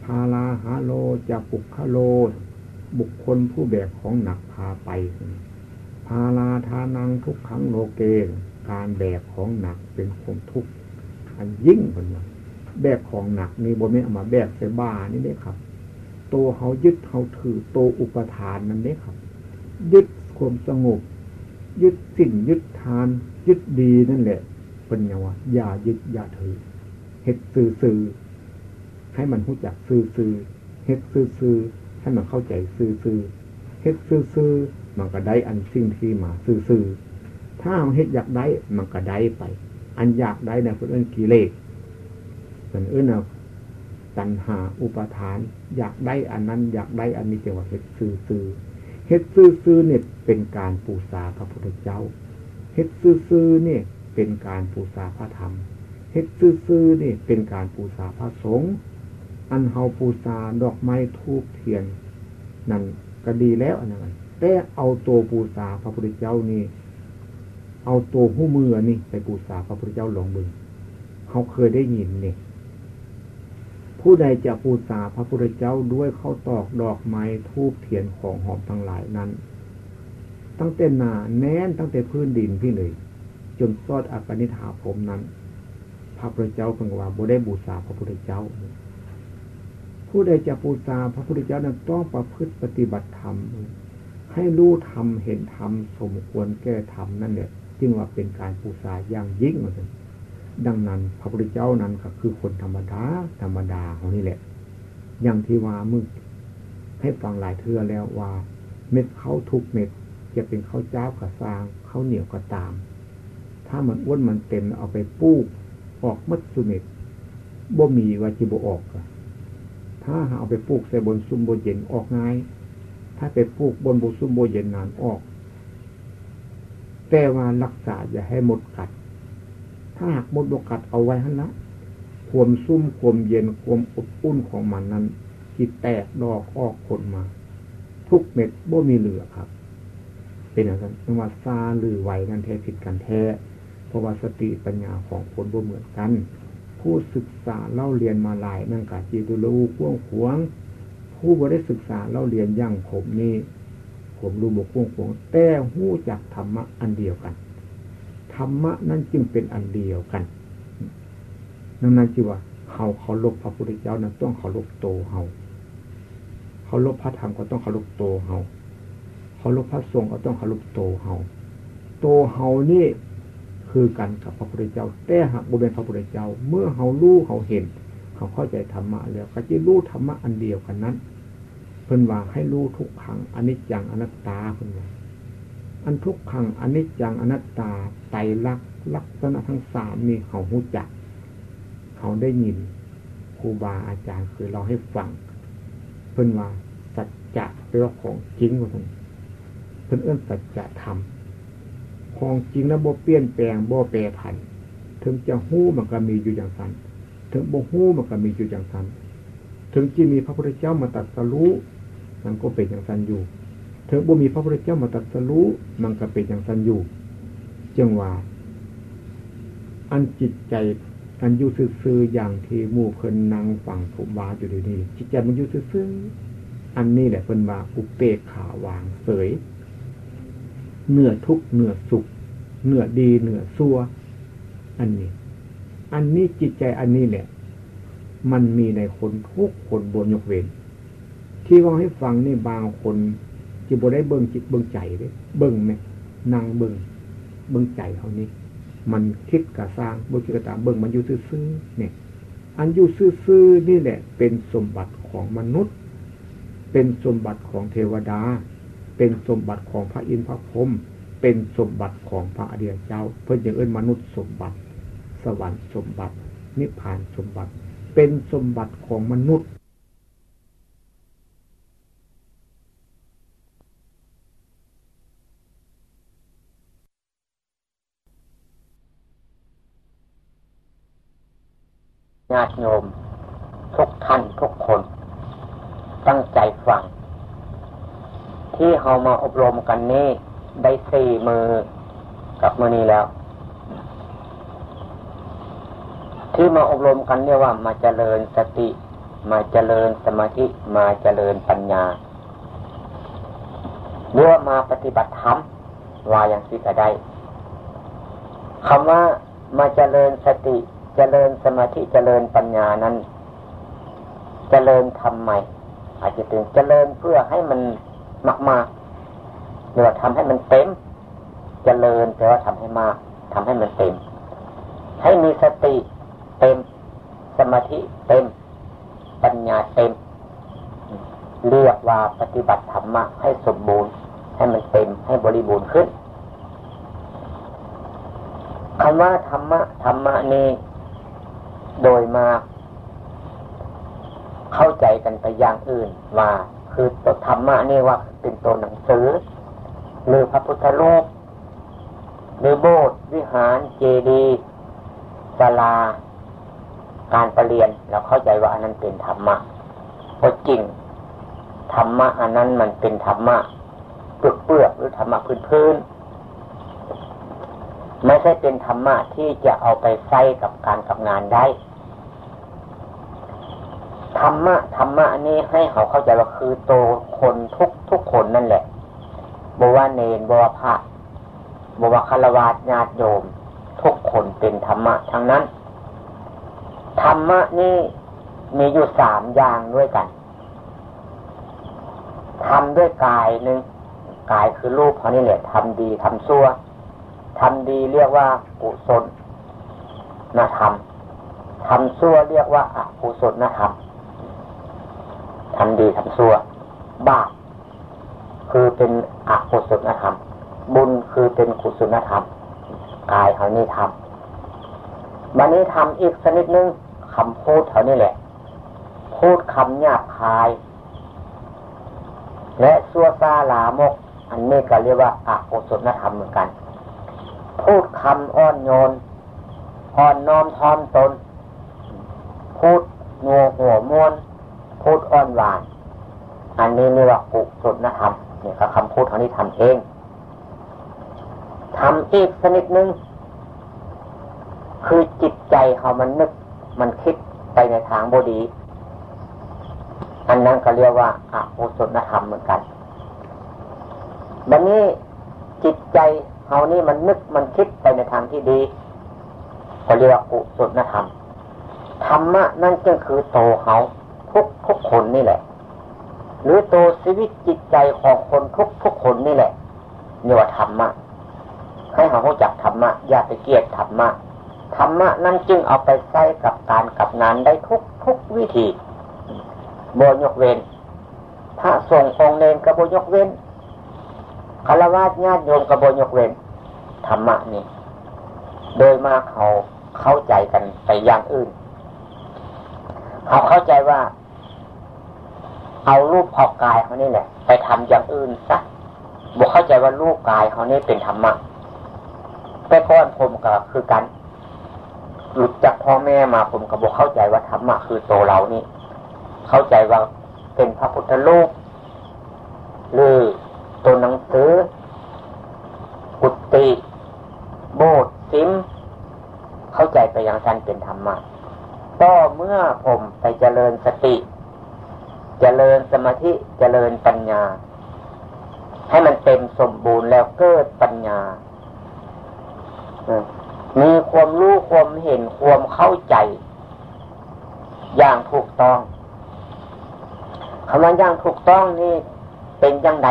พาลาหาโลจะปุกคโล บุคคลผู้แบกของหนักพาไป พาลาทานังทุกครั้งโลเกการแบกของหนักเป็นคมทุกข์อันยิ่งเป็นว่าแบกของหนักนี่บนไม่เอามาแบกใส่บ้านี่ได้ครับ ตัวเขายึดเขาถือตัวอุปทานนั่นได้ครับ ยึดความสงบ ยึดสิ่งยึดทาน ยึดดีนั่นแหละ เป็นย่างว่าอย่ายึดอย่าถือเฮ็ดซื่อซื่อให้มันรู้จักซื่อซื่อเฮ็ดซื่อซื่อให้มันเข้าใจซื่อซื่อเฮ็ดซื่อซื่อมันก็ได้อันสิ่งที่มาซื่อซื่อถ้าเอาเฮ็ดอยากได้มันก็ได้ไป อันอยากได้นี่ยเป็นเรื่องกิเลสเป็นเรื่องตัณหาอุปทาน อยากได้อันนั้น อยากได้อันนี้เรียกว่าเฮ็ดซื่อซื่อเฮ็ดซื่อซื่อเนี่ยเป็นการปูษาพระพุทธเจ้าเฮ็ดซื่อซื่อเนี่ย เป็นการปูษาพระธรรมเฮ็ดซื่อๆนี่เป็นการปูษาพระสงฆ์อันเฮาปูษาดอกไม้ทูบเทียน นั่นก็ดีแล้วอันนั้นแต่เอาตัวปูษาพระพุทธเจ้านี่ เอาตัวหู้มือนี่ไปปูษาพระพุทธเจ้าลองบึงเขาเคยได้ยินนี่ผู้ใดจะปูษาพระพุทธเจ้าด้วยเข้าตอกดอกไม้ทูบเทียนของหอมทั้งหลายนั้น ตั้งแต่หนาแน่นตั้งแต่พื้นดินพี่เลย จนซอดอัปนิธาผมนั้น พระพุทธเจ้าเพิ่งว่าบ่ได้บูชาพระพุทธเจ้า ผู้ใดจะบูชาพระพุทธเจ้านั้นต้องประพฤติปฏิบัติธรรม ให้รู้ธรรมเห็นธรรมสมควรแก้ธรรมนั่นแหละจึงว่าเป็นการบูชาอย่างยิ่งเหมือนกันดังนั้นพระพุทธเจ้านั้นก็คือคนธรรมดาธรรมดาของนี่แหละ อย่างที่ว่ามึงให้ฟังหลายเทือแล้วว่า เม็ดเขาทุกเม็ดจะเป็นข้าวเจ้ากระซางข้าวเหนียวก็ตาม ถ้ามันอ้วนมันเต็มเอาไปปูกออกมัดสุเมตบ่มีวาจิบออกถ้าเอาไปปลูกใส่บนซุ่มโบเย็นออกง่าย ถ้าไปปลูกบนบุซุ่มโบเย็นนานออก แต่ว่ารักษาอย่าให้หมดกัด ถ้าหากหมดบกัดเอาไว้หันละความซุ่มความเย็นความอบอุ่นของมันนั้นจิตแตกดอกออกคนมา ทุกเม็ดบ่มีเหลือครับ เป็นอย่างนั้นว่าซาหรือไหวนั่นแท้ผิดกันแท้ เพราะว่าสติปัญญาของคนบ่เหมือนกัน ผู้ศึกษาเล่าเรียนมาหลายนั่งกาจีตุลูพ่วงขวง ผู้บ่ได้ศึกษาเล่าเรียนย่างผมนี่ผมรู้บกพ่วงขวง แต่หู้จักธรรมะอันเดียวกันธรรมะนั่นจึงเป็นอันเดียวกันนั่นนั่นจีว่าเขาเขาลบพระพุทธเจ้านั้นต้องเขาลบโตเขาเขาลบพระธรรมก็ต้องเขาลบโตเขาเขาลบพระสงฆ์ก็ต้องเขาลบโตเขาโตเขานี่ คือกันกับพระพุทธเจ้า แต่หากบุเป็นพระพุทธเจ้า เมื่อเขารู้เขาเห็น เขาเข้าใจธรรมะแล้วก็จะรู้ธรรมะอันเดียวกันนั้น เพิ่นว่าให้รู้ทุกขังอนิจจังอนัตตาเพิ่นว่าอันทุกขังอนิจจังอนัตตาไตรลักษณ์ลักษณะทั้งสามมีเขาหูจัก เขาได้ยินครูบาอาจารย์เคยเล่าให้ฟัง เพิ่นว่าสัจจะเป็นของจริงว่าเพิ่นเพิ่นเอื้นสัจจะธรรม ของจริงนะบ่เปลี่ยนแปลงบ่แปรผัน ถึงจะหู้มันก็มีอยู่อย่างนั้นถึงโบหูมันก็มีอยู่อย่างนั้นถึงจีมีพระพุทธเจ้ามาตัดสรู้มันก็เป็นอย่างนั้นอยู่ ถึงบ่มีพระพุทธเจ้ามาตัดสรู้มันก็เป็นอย่างนั้นอยู่จึงว่าอันจิตใจอันอยู่ซื่อๆอย่างที่มู่เพิ่นนั่งฟังผูบาอยู่ดีนี้จิตใจมันอยู่ซื่อๆอันนี้แหละเพิ่นว่าอุเปกขาวางเสย เหนือทุกเหนือสุข เหนือดีเหนือซัวอันนี้ อันนี้จิตใจอันนี้แหละมันมีในคนทุกคนบนยกเว้นที่ว่าให้ฟังนี่บางคนจิบได้เบิ่งจิตเบิ่งใจเลยเบิ่งไหมนางเบิ่งเบิ่งใจเขานี่มันคิดกะสร้างบุคิดกะตามเบิ่งมันอยู่ซื่อเนี่ย อันอยู่ซื่อนี่แหละ เป็นสมบัติของมนุษย์ เป็นสมบัติของเทวดา เป็นสมบัติของพระอินทร์พระพรหมเป็นสมบัติของพระอริยเจ้า เพื่อจะเอื้นมนุษย์สมบัติ สวรรค์สมบัติ นิพพานสมบัติ เป็นสมบัติของมนุษย์ญาติโยม ทุกท่านทุกคน ตั้งใจฟัง ที่เรามาอบรมกันนี้ ได้สี่มือกับมือนี้แล้ว ที่มาอบรมกันเนี่ยว่ามาเจริญสติ มาเจริญสมาธิมาเจริญปัญญาเรือว่ามาปฏิบัติธรรมว่าอย่างสิกระได้คำว่ามาเจริญสติ เจริญสมาธิเจริญปัญญานั้น เจริญทำไมอาจจะถึงเจริญเพื่อให้มัน มากมาหรือว่าทำให้มันเต็มเจริญแต่ว่าทำให้มากทำให้มันเต็ม ให้มีสติเต็ม สมาธิเต็ม ปัญญาเต็ม เรียกว่าปฏิบัติธรรมะให้สมบูรณ์ ให้มันเต็ม ให้บริบูรณ์ขึ้นคำว่าธรรมะธรรมะนี้โดยมากเข้าใจกันไปอย่างอื่นว่า คือตัวธรรมะนี่ว่าเป็นตัวหนังสือ หรือพระพุทธรูปหรือโบสถ์วิหารเจดีย์ศาลา การประเรียนเราเข้าใจว่าอันนั้นเป็นธรรมะเพราะจริงธรรมะอันนั้นมันเป็นธรรมะเปลือกเปลือกหรือธรรมะพื้นพื้นไม่ใช่เป็นธรรมะที่จะเอาไปใส่กับการกับงานได้ ธรรมะธรรมะนี้ให้เขาเข้าใจว่าคือโตคนทุกทุกคนนั่นแหละบว่าเนนบว่าพระบว่าคารวะญาติโยม ทุกคนเป็นธรรมะทั้งนั้น ธรรมะนี่มีอยู่สามอย่างด้วยกันทำด้วยกายหนึ่งกายคือรูปเขานี่แหละทำดีทำชั่วทำดีเรียกว่ากุศลนธรรมทำชั่วเรียกว่าอกุศลธรรม ทำดีทำชั่ว บาปคือเป็นอกุศลธรรม บุญคือเป็นกุศลธรรม กายเขานี่ทำวันนี้ทำอีกสนิดนึงคำพูดเขานี่แหละ พูดคำหยาบคาย และซัวซาลามก อันนี้ก็เรียกว่าอกุศลธรรมเหมือนกัน พูดคำอ้อนโยนอ่อนน้อมทอมตน พูดงัวหัวม้วน พูดอ้อนหวาน อันนี้เรียกว่ากุศลธรรมเนี่ยคือคำพูดเขานี้ทำเองทำอีกสนิดนึงคือจิตใจเขามันนึกมันคิดไปในทางบดี อันนั้นก็เรียกว่าอกุศลธรรมเหมือนกันบันนี้จิตใจเขานี่มันนึกมันคิดไปในทางที่ดีเขาเรียกว่ากุศลธรรมธรรมะนั่นก็คือโตเขา ทุกทุกคนนี่แหละ หรือตัวชีวิตจิตใจของคนทุกทุกคนนี่แหละนี่ว่าธรรมะให้เขารู้จักธรรมะอย่าไปเกียดธรรมะธรรมะนั่นจึงเอาไปใช้กับการกับงานได้ทุกทุกวิธีโบยกเว้นถ้าส่งองค์เลนกระโบยกเว้นคารวะญาติโยมกระโบยกเว้นธรรมะนี่โดยมากเขาเข้าใจกันไปอย่างอื่น เขาเข้าใจว่า เอารูปพอกายเขานี่แหละ ไปทำอย่างอื่นซะบอกเข้าใจว่ารูปกายเขานี่เป็นธรรมะแต่ก้อนผมก็คือกันหลุดจากพ่อแม่มาผมก็บอกเข้าใจว่าธรรมะคือโตเรานี่ เข้าใจว่าเป็นพระพุทธลูกหรือตัวหนังสือกุติโบสถ์ซิม เข้าใจไปอย่างท่านเป็นธรรมะก็เมื่อผมไปเจริญสติ เจริญสมาธิเจริญปัญญา ให้มันเต็มสมบูรณ์แล้วเกิดปัญญามีความรู้ความเห็นความเข้าใจ อย่างถูกต้องคำว่าอย่างถูกต้องนี่เป็นยังไง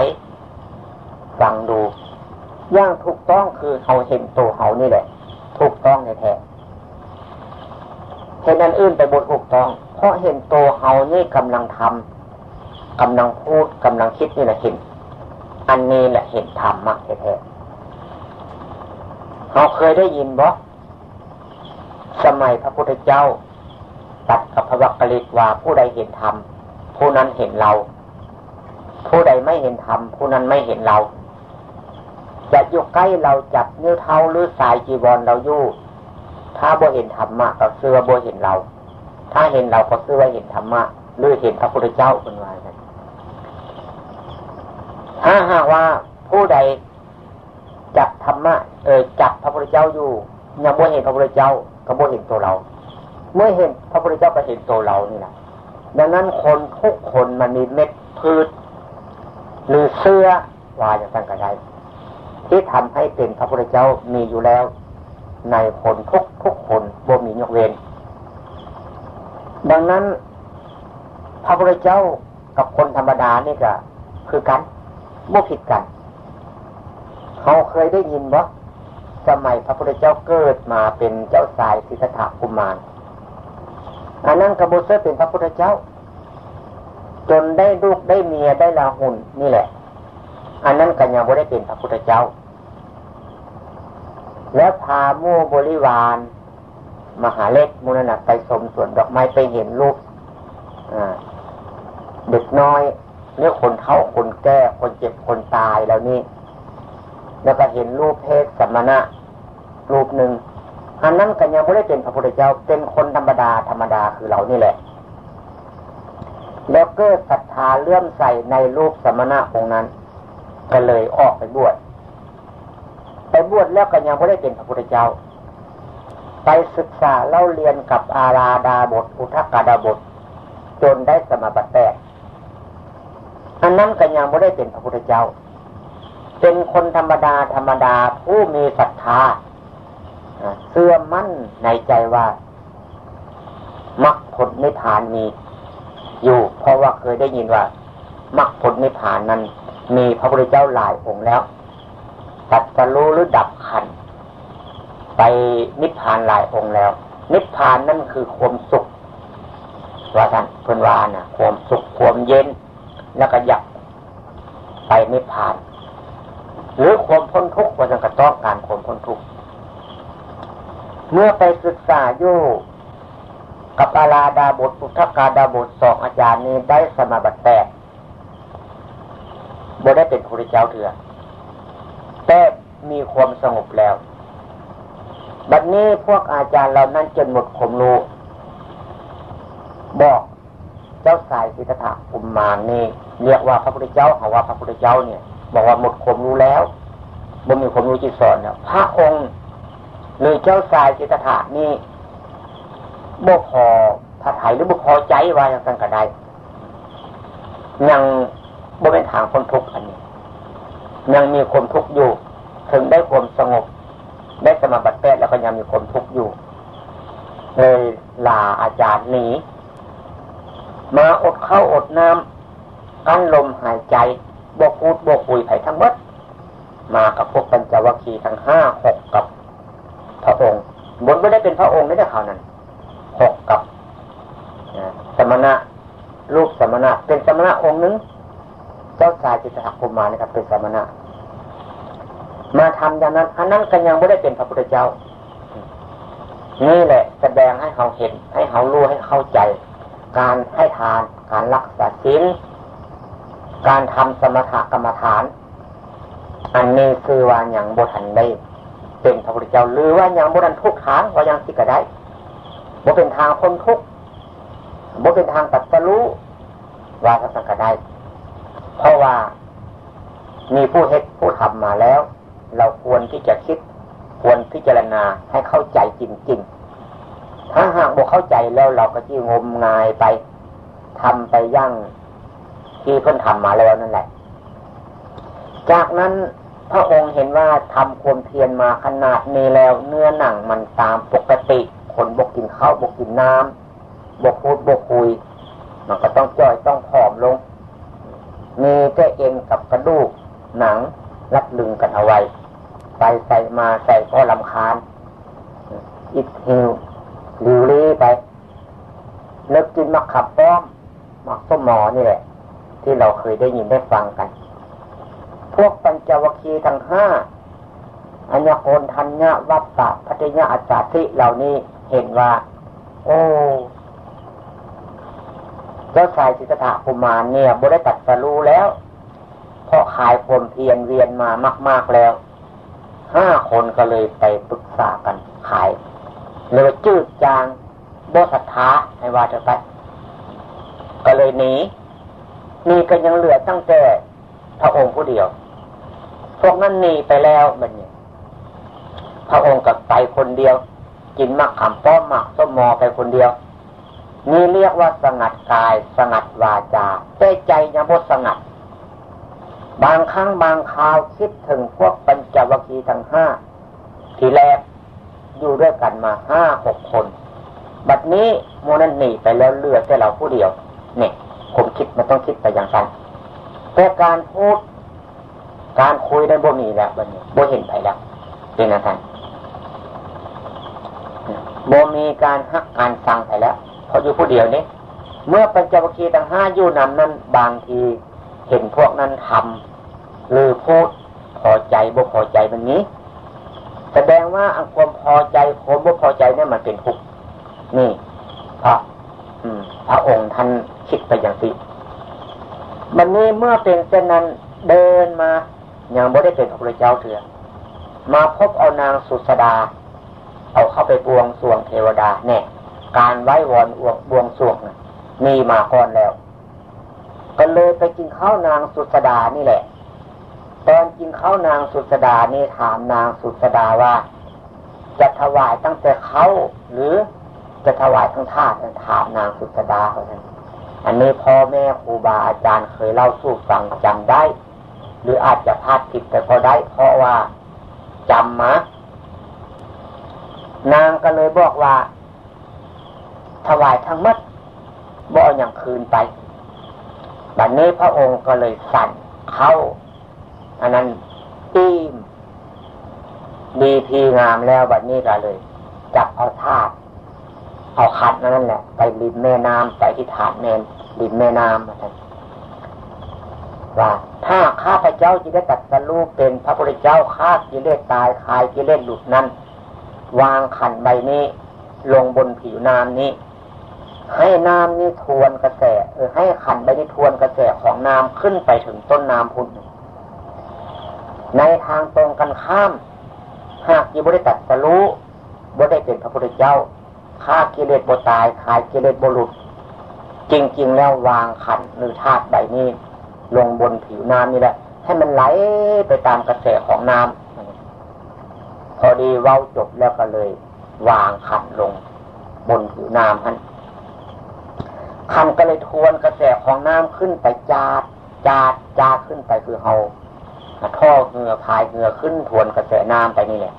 ฟังดูอย่างถูกต้องคือเขาเห็นตัวเขานี่แหละ ถูกต้องในแท้เห็นอันอื่นไปบนถูกต้อง เพราะเห็นตัวเขานี่กำลังทำ กำลังพูดกำลังคิดนี่แหละเห็น อันนี้แหละเห็นธรรมะแท้ๆเราเคยได้ยินบ่สมัยพระพุทธเจ้า ตัดกับพระวักกลิกว่าผู้ใดเห็นธรรมผู้นั้นเห็นเรา ผู้ใดไม่เห็นธรรมผู้นั้นไม่เห็นเรา จะอยู่ใกล้เราจับนิ้วเท้าหรือสายจีวรเราอยู่ถ้าบ่เห็นธรรมะก็เสื้อบ่เห็นเรา ถ้าเห็นเราก็เสื้อว่าเห็นธรรมะหรือเห็นพระพุทธเจ้าเป็นว่า ถ้าหากว่าผู้ใดจับธรรมะเออจับพระพุทธเจ้าอยู่ยังบ่เห็นพระพุทธเจ้าก็บ่เห็นตัวเรา เมื่อเห็นพระพุทธเจ้าก็เห็นตัวเรานี่แหละดังนั้นคนทุกคนมันมีเม็ดพืช หรือเสื้อวายอย่างนั้นก็ได้ที่ทำให้เป็นพระพุทธเจ้ามีอยู่แล้ว ในคนทุกทุกคนบ่มียกเว้นดังนั้น พระพุทธเจ้ากับคนธรรมดานี่ก็คือกัน บ่ผิดกันเขาเคยได้ยินบ่สมัยพระพุทธเจ้าเกิดมาเป็นเจ้าสายสิทธัตถกุมารอันนั้นกระบุเซเป็นพระพุทธเจ้า จนได้ลูกได้เมียได้ลาหุนนี่แหละ อันนั้นกัญญาบุได้เป็นพระพุทธเจ้า แล้วพาโมบริวาร มหาเล็กมูลนักไปสมส่วนดอกไม้ไปเห็นลูกเด็กน้อย เนื้อคนเท่าคนแก่คนเจ็บคนตายแล้วนี่แล้วก็เห็นรูปเพศสมณะ รูปหนึ่งอันนั้นกันยังไม่ได้เป็นพระพุทธเจ้าเป็นคนธรรมดาธรรมดาคือเรานี่แหละ แล้วเกิดศรัทธาเลื่อมใสในรูปสมณะองค์นั้น ก็เลยออกไปบวชไปบวชแล้วก็ยังไม่ได้เป็นพระพุทธเจ้า ไปศึกษาเล่าเรียนกับอาราดาบท อุทกาดาบท จนได้สมบัติแปด อันนั้นก็ยังไม่ได้เป็นพระพุทธเจ้า เป็นคนธรรมดาธรรมดาผู้มีศรัทธาเสื่อมั่นในใจว่ามรรคผลนิพพานมีอยู่ เพราะว่าเคยได้ยินว่ามรรคผลนิพพานนั้น มีพระพุทธเจ้าหลายองค์แล้วตัดสรู้หรือดับขัน ไปนิพพานหลายองค์แล้ว นิพพานนั่นคือความสุขว่าท่านเพื่อนวานะความสุขความเย็น แล้วก็ยักไปนิพพาน หรือความพ้นทุกข์ว่าจะกระต้องการความพ้นทุกข์เมื่อไปศึกษาอยู่กับอาลาดาบทปุถกาดาบทสองอาจารย์นี้ได้สมาบัติแปดบ่ได้เป็นพระเจ้าเถื่อแต่มีความสงบแล้ว บัดนี้พวกอาจารย์เรานั้นจนหมดขมรู้บอก เจ้าสายสิทธะอุมมานนี่เรียกว่าพระพุทธเจ้าเขาว่าพระพุทธเจ้าเนี่ย บอกว่าหมดขมรู้แล้วบ่มีขมรู้จิตสอนเนี่ยพระองค์หรือเจ้าสายจิตถานี่บ่พอพระไถหรือบ่พอใจว่าอย่างนั้นก็ได้ยังบ่เป็นทางคนทุกข์อันนี้ ยังมีความทุกข์อยู่ ถึงได้ความสงบ ได้สมาบัติแปดแล้วก็ยังมีความทุกข์อยู่เลยลาอาจารย์หนี มาอดข้าวอดน้ำกั้นลมหายใจบกพูดบกคุยไผ่ทั้งหมดมากับพวกปัญจวัคคีย์ทั้งห้าหกกับพระองค์บนไม่ได้เป็นพระองค์ไม่ได้ข่าวนั้นหกกับสมณะรูปสมณะ เป็นสมณะองค์นึงเจ้าชายจิตตคุมานะครับเป็นสมณะ มาทำอย่างนั้นอันนั้นก็ยังไม่ได้เป็นพระพุทธเจ้า นี่แหละ แสดงให้เขาเห็น ให้เขารู้ให้เข้าใจ การให้ทาน การรักษาศีลการทำสมถกรรมฐาน อันนี้คือว่าอย่างบทันได้ เป็นพระพุทธเจ้าหรือว่าอย่างบราณทุกทางว่าอย่างสิกระได้บ่เป็นทางพ้นทุกบ่เป็นทางตัดสรู้ว่าทัศนกได้ เพราะว่ามีผู้เฮ็ดผู้ทำมาแล้ว เราควรที่จะคิดควรพิจารณาให้เข้าใจจริงๆ ถ้าหากบ่เข้าใจแล้วเราก็จีงมงายไปทำไปยั่งที่เพิ่นทำมาแล้วนั่นแหละ จากนั้นพระองค์เห็นว่าทำความเพียรมาขนาดนี้แล้ว เนื้อหนังมันตามปกติคนบกกินข้าวบกกินน้ำบกพูดบกคุย มันก็ต้องจ่อยต้องผอมลง มีแค่เอ็นกับกระดูกหนังรัดลึงกันเอาไว้ไปใส่มาใส่ก็ลำคาญอิดหิว ลิวลีไปเลิกกินมักขับป้อมมักส้มหมอนี่แหละ ที่เราเคยได้ยินได้ฟังกัน พวกปัญจวัคคีย์ทั้งห้าอัญญโกนทัญญาวัปปะพัทยาอาจารย์เหล่านี้เห็นว่า โอ้เจ้าชายสิทธัตถะกุมารเนี่ยบุได้ตัดสรู้แล้วเพราะขายความเพียรเวียนมามาก ๆแล้วห้าคนก็เลยไปปรึกษากันขาย เลยจืดจางโบสัทธาให้ว่าจะไป ก็เลยหนีนี่ก็ยังเหลือตั้งแต่พระองค์ผู้เดียว พวกนั้นหนีไปแล้วมันเนี่ยพระองค์กับไปคนเดียว กินมักขำป้อมมักส้มมอไปคนเดียว นี่เรียกว่าสงัดกาย สงัดวาจาใจใจยังบดสงัด บางครั้งบางคราวคิดถึงพวกปัญจวัคคีย์ทั้งห้าทีแรก อยู่ด้วยกันมาห้าหกคน บัดนี้โมนันหนีไปแล้วเลือแต่เราผู้เดียว เนี่ย ผมคิดมันต้องคิดไปอย่างนั้นแต่การพูด การคุยได้บ่มีแล้วบันนี้บ่เห็นไปแล้วเป็นอะไรบ่มีการฮักการฟังไปแล้วเพราะอยู่ผู้เดียวนี้เมื่อปัญจวัคคีย์ทั้งห้าอยู่นำนั้นบางทีเห็นพวกนั้นทำหรือพูดพอใจบ่พอใจมันนี้ แสดงว่าอันความพอใจความบ่พอใจเนี่ยมันเป็นทุกข์นี่พระพระองค์ท่านคิดไปอย่างนี้มันนี้เมื่อเป็นเช่นนั้นเดินมาอยังไม่ได้เป็นพระพุทธเจ้าเถื่อมาพบเอานางสุสดา เอาเข้าไปบวงสวงเทวดาเนี่ยการไหว้วอนอวงบวงสวงมีมาก่อนแล้ว ก็เลยไปกินข้าวนางสุสดานี่แหละ ตอนกินข้านางสุสดานี่ถามนางสุสดาว่า จะถวายตั้งแต่เขาหรือจะถวายทั้งทาสถามนางสุสดาเขาท่านอันนี้พ่อแม่ครูบาอาจารย์เคยเล่าสู่ฟังจำได้ หรืออาจจะพลาดผิดแต่ก็ได้ เพราะว่าจำมานางก็เลยบอกว่า ถวายทั้งมัดบ่ออย่างคืนไปบัดนนี้พระองค์ก็เลยสั่นเข้า อันนั้นตีมดีทีงามแล้วบัดนี้ก็เลย จับเอาธาตุเอาขัดนั่นแหละ ไปริมแม่น้ำไปที่ฐานเมนริมแม่น้ำมาท่านว่าถ้าข้าพเจ้าจะได้ตัดสรูปเป็นพระพุทธเจ้าฆ่ากิเลสตายคายกิเลสหลุดนั้น วางขันใบนี้ ลงบนผิวน้ำนี้ ให้น้ำนี้ทวนกระแสเออให้ขันใบนี้ทวนกระแสของน้ำขึ้นไปถึงต้นน้ำพุน ในทางตรงกันข้าม หากยังไม่ได้ตัดสรู้บ่ได้เป็นพระพุทธเจ้าฆ่ากิเลสบ่ตายคายกิเลสบ่หลุด จริงๆแล้ววางขันหรือธาตุใบนี้ ลงบนผิวน้ำนี่แหละ ให้มันไหลไปตามกระแสของน้ำพอดีเว้าจบแล้วก็เลย วางขันลง บนผิวน้ำท่านขันก็เลยทวนกระแสของน้ำขึ้นไปจาดจาดจาดขึ้นไปคือเฮา ท่อเหงื่อพายเหงื่อขึ้นทวนกระแสน้ำไปนี่แหละ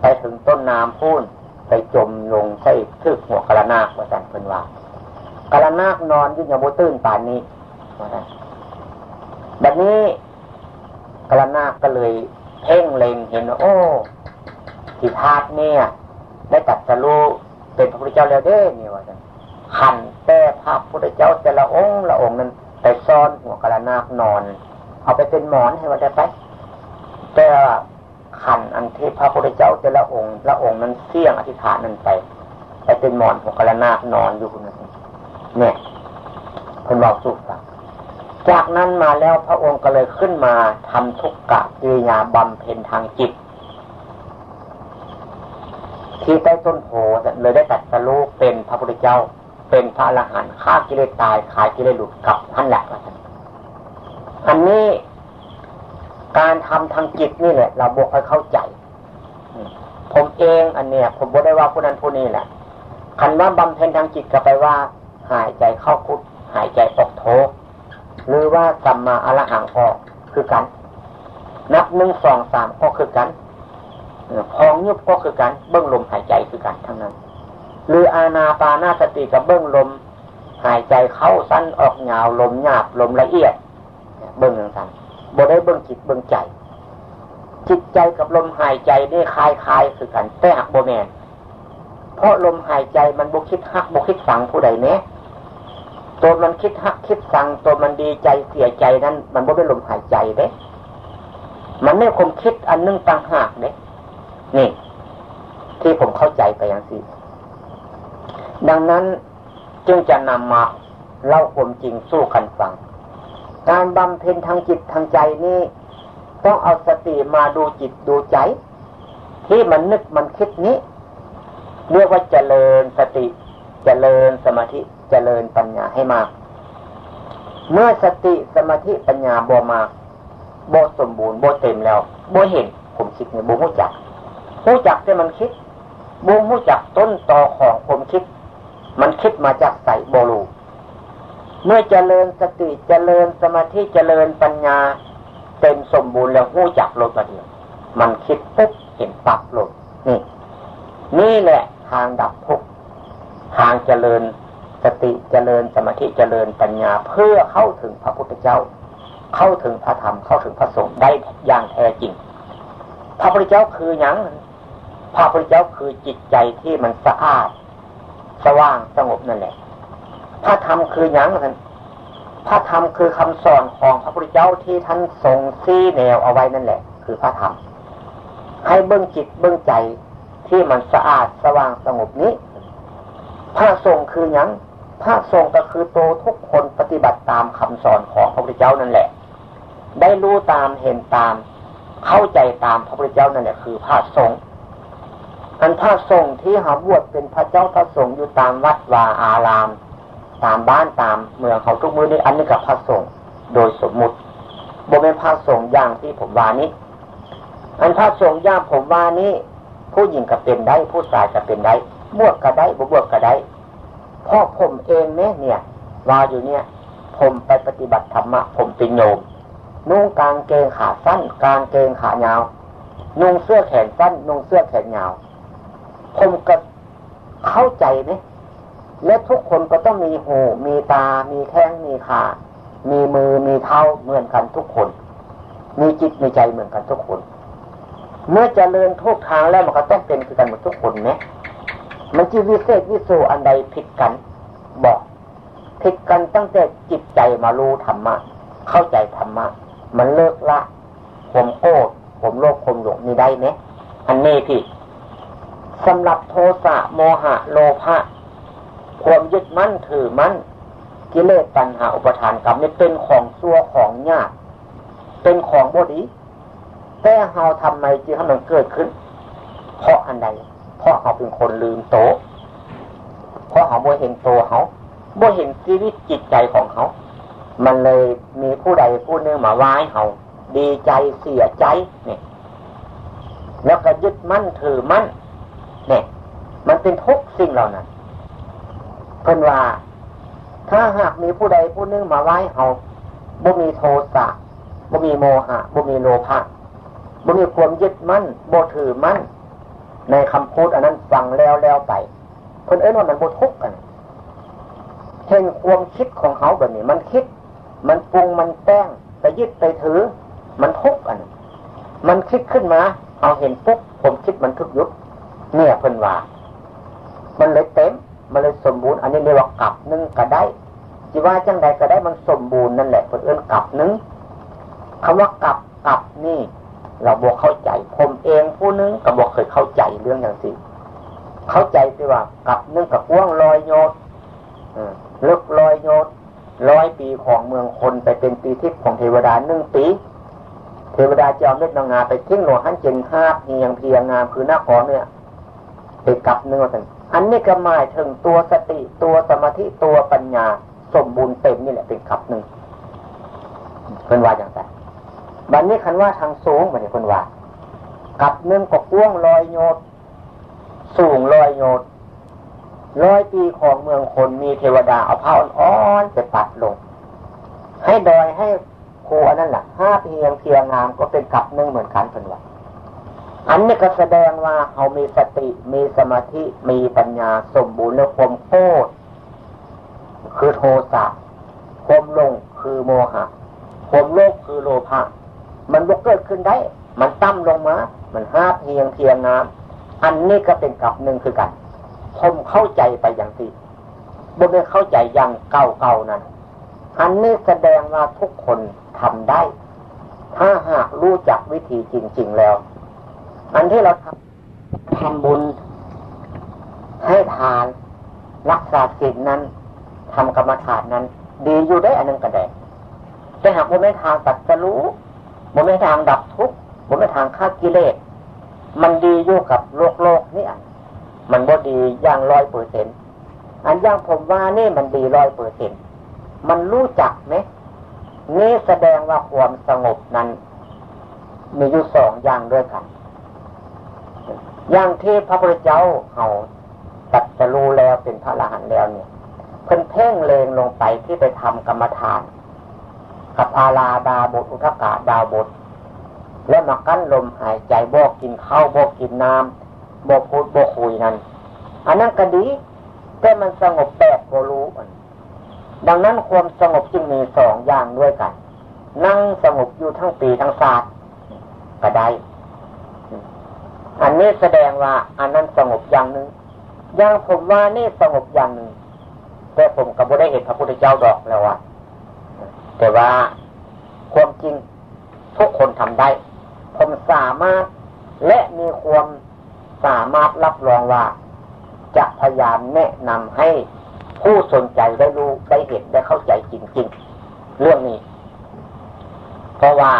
ไปถึงต้นน้ำพูนไปจมลงใช่ทึกหัวกระนาคว่าสันเพิ่นว่ากระนาคนอนยิ่งยังโมตื้นป่านนี้แบบนี้กระนาคก็เลยเพ่งเล็งเห็นโอ้ที่ธาตุเนี่ยได้ตัดสรู้เป็นพระพุทธเจ้าแล้วเด้นี่ว่าขันแต่พระพุทธเจ้าแต่ละองค์ละองค์นั้นไปซ่อนหัวกระนาคนอน เอาไปเป็นหมอนให้ว่าได้ไป แต่ขันอันที่พระพุทธเจ้าแต่ละองค์ละองค์นั้นเสี่ยงอธิษฐานนั้นไปไปเป็นหมอนหัวกระนาคนอนอยู่คนนั้นเนี่ยคนบอกสุฟังจากนั้นมาแล้วพระองค์ก็เลยขึ้นมาทำทุกกะกิริยาบำเพ็ญทางจิต ที่ใต้ต้นโพเลยได้ตัดสรูปเป็นพระพุทธเจ้า เป็นพระอรหันต์ฆ่ากิเลสตายขายกิเลสหลุดกับท่านแหละ อันนี้การทำทางจิตนี่แหละ เราบอกให้เข้าใจ ผมเองอันเนี้ย ผมบอกได้ว่าผู้นั้นผู้นี้แหละคันว่าบำเพ็ญทางจิตก็ไปว่า หายใจเข้าพุทหายใจออกโทหรือว่าสัมมาอรหังออกคือกัน นับหนึ่งสองสามก็คือกันพองยุบก็คือกัน เบื้องลมหายใจคือกันทั้งนั้น หรืออาณาปานาสติกับเบื้องลม หายใจเข้าสั้นออกยาวลมหยาบลมละเอียด เบื้องอย่งนั้นบ่ได้เบื้องจิตเบื้องใจ จิตใจกับลมหายใจนี่คลายคลายคือกัน แต่หักโบแมนเพราะลมหายใจมันบุคิดหักบุคิดสังผู้ใดเนี้ยตัวมันคิดหักคิดสังตัวมันดีใจเสียใจนั้น มันบ่เป็นลมหายใจเด้ มันไม่คมคิดอันนึงต่างหากเด้ นี่ ที่ผมเข้าใจไปอย่างสี่ดังนั้นจึงจะนำมาเล่าความจริงสู้กันฟัง การบำเพ็ญทางจิตทางใจนี่ต้องเอาสติมาดูจิตดูใจ ที่มันนึกมันคิดนี้ เรียกว่าเจริญสติ เจริญสมาธิเจริญปัญญาให้มาก เมื่อสติสมาธิปัญญาบ่มาบ่สมบูรณ์บ่เต็มแล้วบ่เห็นผมคิดเนี่ยบ่รู้จักรู้จักแต่มันคิดบ่รู้จักต้นตอของผมคิด มันคิดมาจากใส่โบลู เมื่อเจริญสติเจริญสมาธิเจริญปัญญา เต็มสมบูรณ์แล้วรู้จักลดมาเดียวมันคิดปุ๊บเห็นปับลดนี่ นี่แหละทางดับทุกข์ทางเจริญสติเจริญสมาธิเจริญปัญญาเพื่อเข้าถึงพระพุทธเจ้า เข้าถึงพระธรรมเข้าถึงพระสงฆ์ได้อย่างแท้จริง พระพุทธเจ้าคืออย่างพระพุทธเจ้าคือจิตใจที่มันสะอาด สว่างสงบนั่นแหละ พระธรรมคืออย่างนั้นพระธรรมคือคำสอนของพระพุทธเจ้าที่ท่านทรงซีแนวเอาไว้นั่นแหละ คือพระธรรมให้เบื้องจิตเบื้องใจที่มันสะอาดสว่างสงบนี้ พระสงฆ์คืออย่างพระสงฆ์ก็คือโตทุกคนปฏิบัติตามคำสอนของพระพุทธเจ้านั่นแหละ ได้รู้ตามเห็นตาม เข้าใจตามพระพุทธเจ้านั่นแหละคือพระสงฆ์อันพระสงฆ์ที่หาบวชเป็นพระเจ้าพระสงฆ์อยู่ตามวัดวาอาราม ตามบ้านตามเมืองเขาทุกมือนี้อันนี้กับพระสงฆ์โดยสมมุติบ่เป็นพระสงฆ์อย่างที่ผมว่านี้อันพระสงฆ์อย่างผมว่านี้ ผู้หญิงก็เป็นได้ ผู้ชายก็เป็นได้บวชก็ได้บวชก็ได้พ่อผมเองเนี่ยเนี่ยว่าอยู่เนี่ย ผมไปปฏิบัติธรรมะผมเป็นโยมนุ่งกางเกงขาสั้น กางเกงขายาวนุ่งเสื้อแขนสั้นนุ่งเสื้อแขนยาว ผมก็เข้าใจเนี่ย และทุกคนก็ต้องมีหู มีตา มีแข้ง มีขา มีมือ มีเท้าเหมือนกันทุกคน มีจิต มีใจเหมือนกันทุกคน เมื่อจเจริญทุกทางแล้วมันก็ต้องเป็นคือกันหมดทุกคนไหมมันจีวิเศษวิโสอันใดผิดกัน บอกผิดกันตั้งแต่จิตใจมารู้ธรรมะ เข้าใจธรรมะ มันเลิกละผมโกรธผมโลภผมหลงนี่ได้ไหมอันนี้พี่สำหรับโทสะโมหะ โลภะ ความยึดมั่นถือมั่นกิเลสปัญหาอุปทานกรรมนี่เป็นของซัวของยากเป็นของบดี แต่เฮาทำไมจึงให้มันเกิดขึ้น เพราะอันใดเพราะเขาเป็นคนลืมโตเพราะเขาโมเห็นโตเขาโมเห็นชีวิตจิตใจของเขา มันเลยมีผู้ใดผู้หนึ่งมาว้ายเขาดีใจเสียใจเนี่ยแล้วก็ยึดมั่นถือมั่นเนี่ยมันเป็นทุกสิ่งเหล่านั้น เพิ่นว่า ถ้าหากมีผู้ใดผู้หนึ่งมาไหว้เขาบ่มีโทสะบ่มีโมหะบ่มีโลภะบ่มีความยึดมั่นบ่ถือมั่น ในคำพูดอันนั้นฟังแล้วแล้วไปคนเอ้นว่ามันบ่ทุกข์กันเห็นความคิดของเขาแบบนี้มันคิด มันปรุงมันแต้งไปยึดไปถือ มันทุกข์กัน มันคิดขึ้นมา เอาเห็นปุ๊บผมคิดมันทุกยุดเนี่ยเพิ่นว่า มันเลยเต็ม มันเลยสมบูรณ์ อันนี้เรียกว่ากลับนึงก็ได้จีว่าจังใดก็ได้มันสมบูรณ์นั่นแหละเพิ่นเอื้นกลับนึงคำว่ากลับกลับนี่ เราบอกเข้าใจผมเองผู้นึงก็บอกเคยเข้าใจเรื่องอย่างสิเข้าใจสิว่ากับนึงกับว่วงลอยโยดลึกลอยโยดร้อยปีของเมืองคนไปเป็นปีทิพย์ของเทวดาหนึ่งปีเทวดาจะเอาเม็ดนางงาไปทิ้งหลวงหันเจนห้าเพียงเพียงงามคือหน้าขอเนี่ยเป็นกับเนื้อกัน อันนี้ก็หมายถึงตัวสติตัวสมาธิตัวปัญญา สมบูรณ์เต็มนี่แหละเป็นกับหนึ่งเป็นว่าอย่างไรบันนี้คันว่าทางสูงเหมือนคนว่ากับหนึ่งก็กว้างลอยโยดสูงลอยโยดร้อยปีของเมืองคนมีเทวดาเอาผ้าอ่อนๆจะปัดลง ให้ดอยให้ครัวนั่นแหละห้าเพียงเพียงงามก็เป็นกับหนึ่งเหมือนกันเป็นว่า อันนี้ก็แสดงว่าเขามีสติมีสมาธิมีปัญญาสมบูรณ์แล้วความโคตรคือโทสะความลงคือโมหะความโลภคือโลภะมันบุกเกิดขึ้นได้ มันตั้มลงมา มันห้าเพียงเพียงน้ำอันนี้ก็เป็นกับหนึ่งคือกันผมเข้าใจไปอย่างที่บุญเข้าใจอย่างเก่าๆนั้น อันนี้แสดงว่าทุกคนทำได้ ถ้าหากรู้จักวิธีจริง ๆ แล้ว อันที่เราทำทำบุญ ให้ทาน รักษาศีลนั้นทำกรรมฐานนั้น ดีอยู่ได้อันนึงก็ได้แต่หากว่าไม่ทางตัดสรู้บ่ไม่ทางดับทุกข์บ่ไม่ทางฆ่ากิเลสมันดีอยู่กับโลกโลกนี่อะมันบ่ดีอย่างร้อยเปอร์เซ็นอันอย่างผมว่านี่มันดีร้อยเปอร์เซ็นมันรู้จักไหมนี่แสดงว่าความสงบนั้น มีอยู่สองอย่างด้วยกัน อย่างที่พระพุทธเจ้าเขาตัดจะรู้แล้วเป็นพระอรหันต์แล้วเนี่ยเพิ่นเพ่งเลงลงไปที่ไปทำกรรมฐาน กับอาลาดาบทอุทกาดาบท แล้วมากั้นลมหายใจบอกกินข้าวบอกกินน้ำบอกพูดบอกคุยนั้นอันนั้นก็ดีแต่มันสงบแบบโบรู้ดังนั้นความสงบจึงมีสองอย่างด้วยกัน นั่งสงบอยู่ทั้งปีทั้งศาสตร์ก็ได้ อันนี้แสดงว่าอันนั้นสงบอย่างหนึ่งอย่างผมว่านี่สงบอย่างหนึ่งแต่ผมก็บ่ได้เห็นพระพุทธเจ้าดอกแล้วว่าแต่ว่าความจริงทุกคนทำได้ ผมสามารถและมีความสามารถรับรองว่า จะพยายามแนะนำให้ผู้สนใจได้รู้ได้เห็นได้เข้าใจจริง ๆ เรื่องนี้ เพราะว่า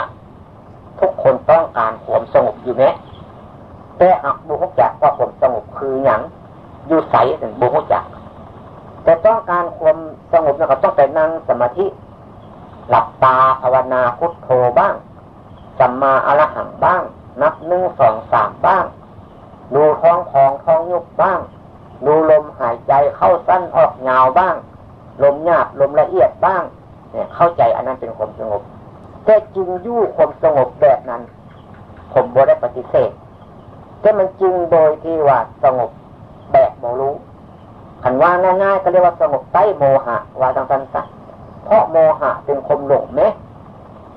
ทุกคนต้องการความสงบอยู่แม้ แต่หากบุคจักว่าความสงบคืออย่างอยู่ใสถึงบุคจัก แต่ต้องการความสงบเนี่ยก็ต้องไปนั่งสมาธิ หลับตาภาวนาพุทโธบ้างสัมมาอรหังบ้าง นับหนึ่งสองสามบ้าง ดูท้องของท้องยุบบ้าง ดูลมหายใจเข้าสั้นออกยาวบ้าง ลมหยาบลมละเอียดบ้าง เนี่ยเข้าใจอันนั้นเป็นความสงบแต่จึงยู่ความสงบแบบนั้น ผมบ่ได้ปฏิเสธ แต่มันจริงโดยที่ว่าสงบแบบโมรู้ขันว่าง่ายๆก็เรียกว่าสงบใต้โมหะว่าทางสันสัเพราะโมหะเป็นคมหลงไหม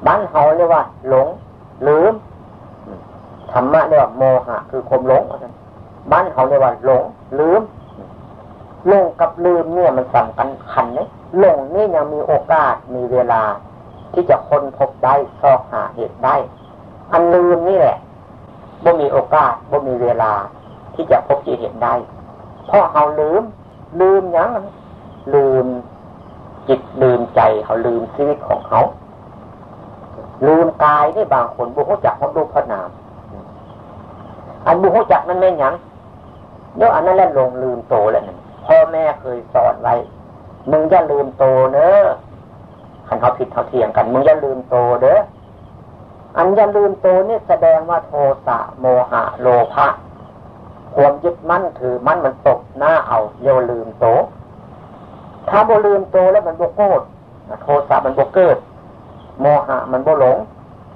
บ้านเขาเรียกว่า หลงลืมธรรมะเรียกว่าโมหะ คือคมหลงบ้านเขาเรียกว่า หลงลืมหลงกับลืมเนี่ยมันสำคัญขันเนี่ยหลงนี่ยังมีโอกาสมีเวลา ที่จะค้นพบได้ซอกหาเหตุได้ อันลืมนี่แหละ บ่มีโอกาสบ่มีเวลา ที่จะพบจีเห็นได้เพราะเขาลืม ลืมยังลืมจิตลืมใจเขาลืมชีวิตของเขา ลืมกายนี่บางคนบุคจักเขาดูพนาม อันบุคจักนั้นไม่ยังเดี๋ยวอันนั้นแหละลงลืมโตแล้วนึ่งพ่อแม่เคยสอนไว้มึงอย่าลืมโตเนอะขันเขาผิดเขาเทียงกัน มึงอย่าลืมโตเด้อ อันอย่าลืมโตนี่แสดงว่าโทสะโมหะโลภะความยึดมั่นถือมั่นมันตกหน้าเอาเยาลืมโตถ้าโบลืมโตแล้วมันโบโกดโทสะมันโบเกิด โมหะมันโบหลง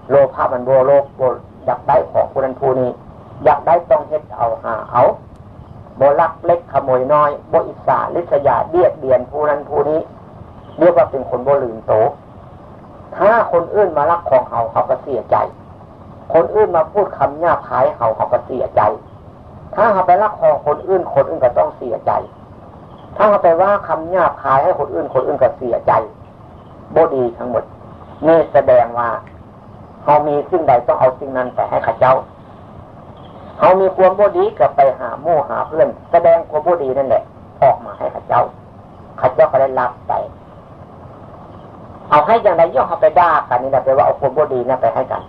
โลภะมันโบโลภโบอยากได้ของคนนั้นผู้นี้อยากได้ต้องเฮ็ดเอาหาเอาโบลักเล็กขโมยน้อยโบอิสาลิษยาเบียดเบียนผู้นั้นผู้นี้เรียกว่าเป็นคนโบลืมโต ถ้าคนอื่นมารักของเขาเขาก็เสียใจ คนอื่นมาพูดคำหยาบคายเขาเขาก็เสียใจ ถ้าเขาไปรักของคนอื่น คนอื่นก็ต้องเสียใจ ถ้าเขาไปว่าคำหยาบคายให้คนอื่น คนอื่นก็เสียใจบดีทั้งหมดนี่แสดงว่าเขามีสิ่งใดต้องเอาสิ่งนั้นไปให้ข้าเจ้าเขามีความบดีกับไปหาหมู่หาเพื่อน แสดงความบดีนั่นแหละออกมาให้ข้าเจ้าข้าเจ้าก็ได้รับไป เอาให้อย่างไรย่อเขาไปด่ากันนี่แหละไปลว่าเอาความบดีนี่ไปให้กัน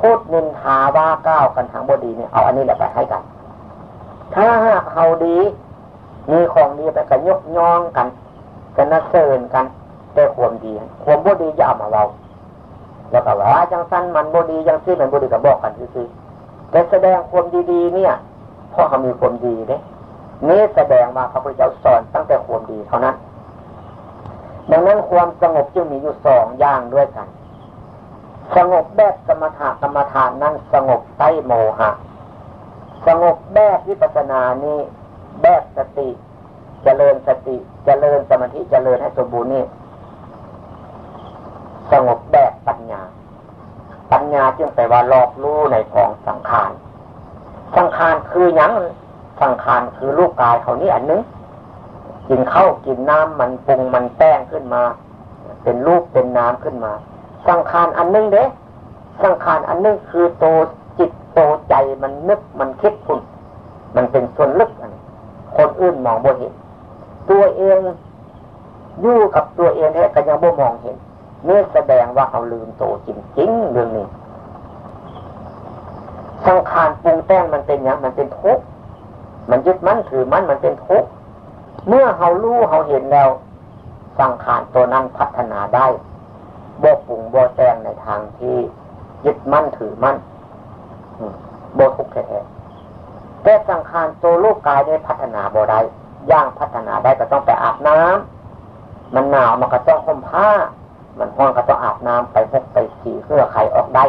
พูดนินทาว่าก้าวกันทางบดีเนี่ยเอาอันนี้แหละไปให้กัน ถ้าหากเขาดีมีของดีไปกันยกย่องกันกันนัเสริญกันแต่ความดีความบดีจะเอามาเราแล้วก็ว่าจังสั้นมันบดีจังซี่มันบดีก็บอกกันซื่อแต่แสดงความดีๆเนี่ยพราะเขามีความดีเนี่ยนี่แสดงว่าพระพุทธเจ้าสอนตั้งแต่ความดีเท่านั้น ดังนั้นความสงบจึงมีอยู่สองอย่างด้วยกัน สงบแบบสมถะกรรมฐานนั้นสงบใต้โมหะ สงบแบบวิปัสสนานี้แบบสติจเจริญสติจเจริญสมาธิจเจริญให้สมบูรณ์นี่สงบแบบปัญญา ปัญญาจึงแปลว่าหลอกรู้ในกองสังขาร สังขารคืออยังสังขารคือรูปกายเขานี่อันนึง กินข้าวกินน้ำมันปรุงมันแป้งขึ้นมา เป็นรูปเป็นน้ำขึ้นมา สังขารอันนึงเด้สังขารอันนึงคือโตจิตโตใจมันนึกมันคิดคุณมันเป็นส่วนลึกอันคนอื่นมองบ่เห็น ตัวเองอยู่กับตัวเองแท้ก็ยังบ่มองเห็นนี่แสดงว่าเขาลืมโตจริงๆเรื่องนี้สังขารปรุงแต่งมันเป็นอย่างมันเป็นทุกข์มันยึดมั่นถือมั่นมันเป็นทุกข์ เมื่อเขารู้เขาเห็นแล้ว สังขารตัวนั้นพัฒนาได้บ่ปรุงบ่แต่งในทางที่ยึดมั่นถือมั่นบ่ทุกข์แท้แต่สังขารตัวลูกกายได้พัฒนาบ่ได้ย่างพัฒนาได้ก็ต้องไปอาบน้ำมันหนาวมันก็ต้องห่มผ้า มันห้องก็ต้องอาบน้ำไปพกไปสีเพื่อไขออกได้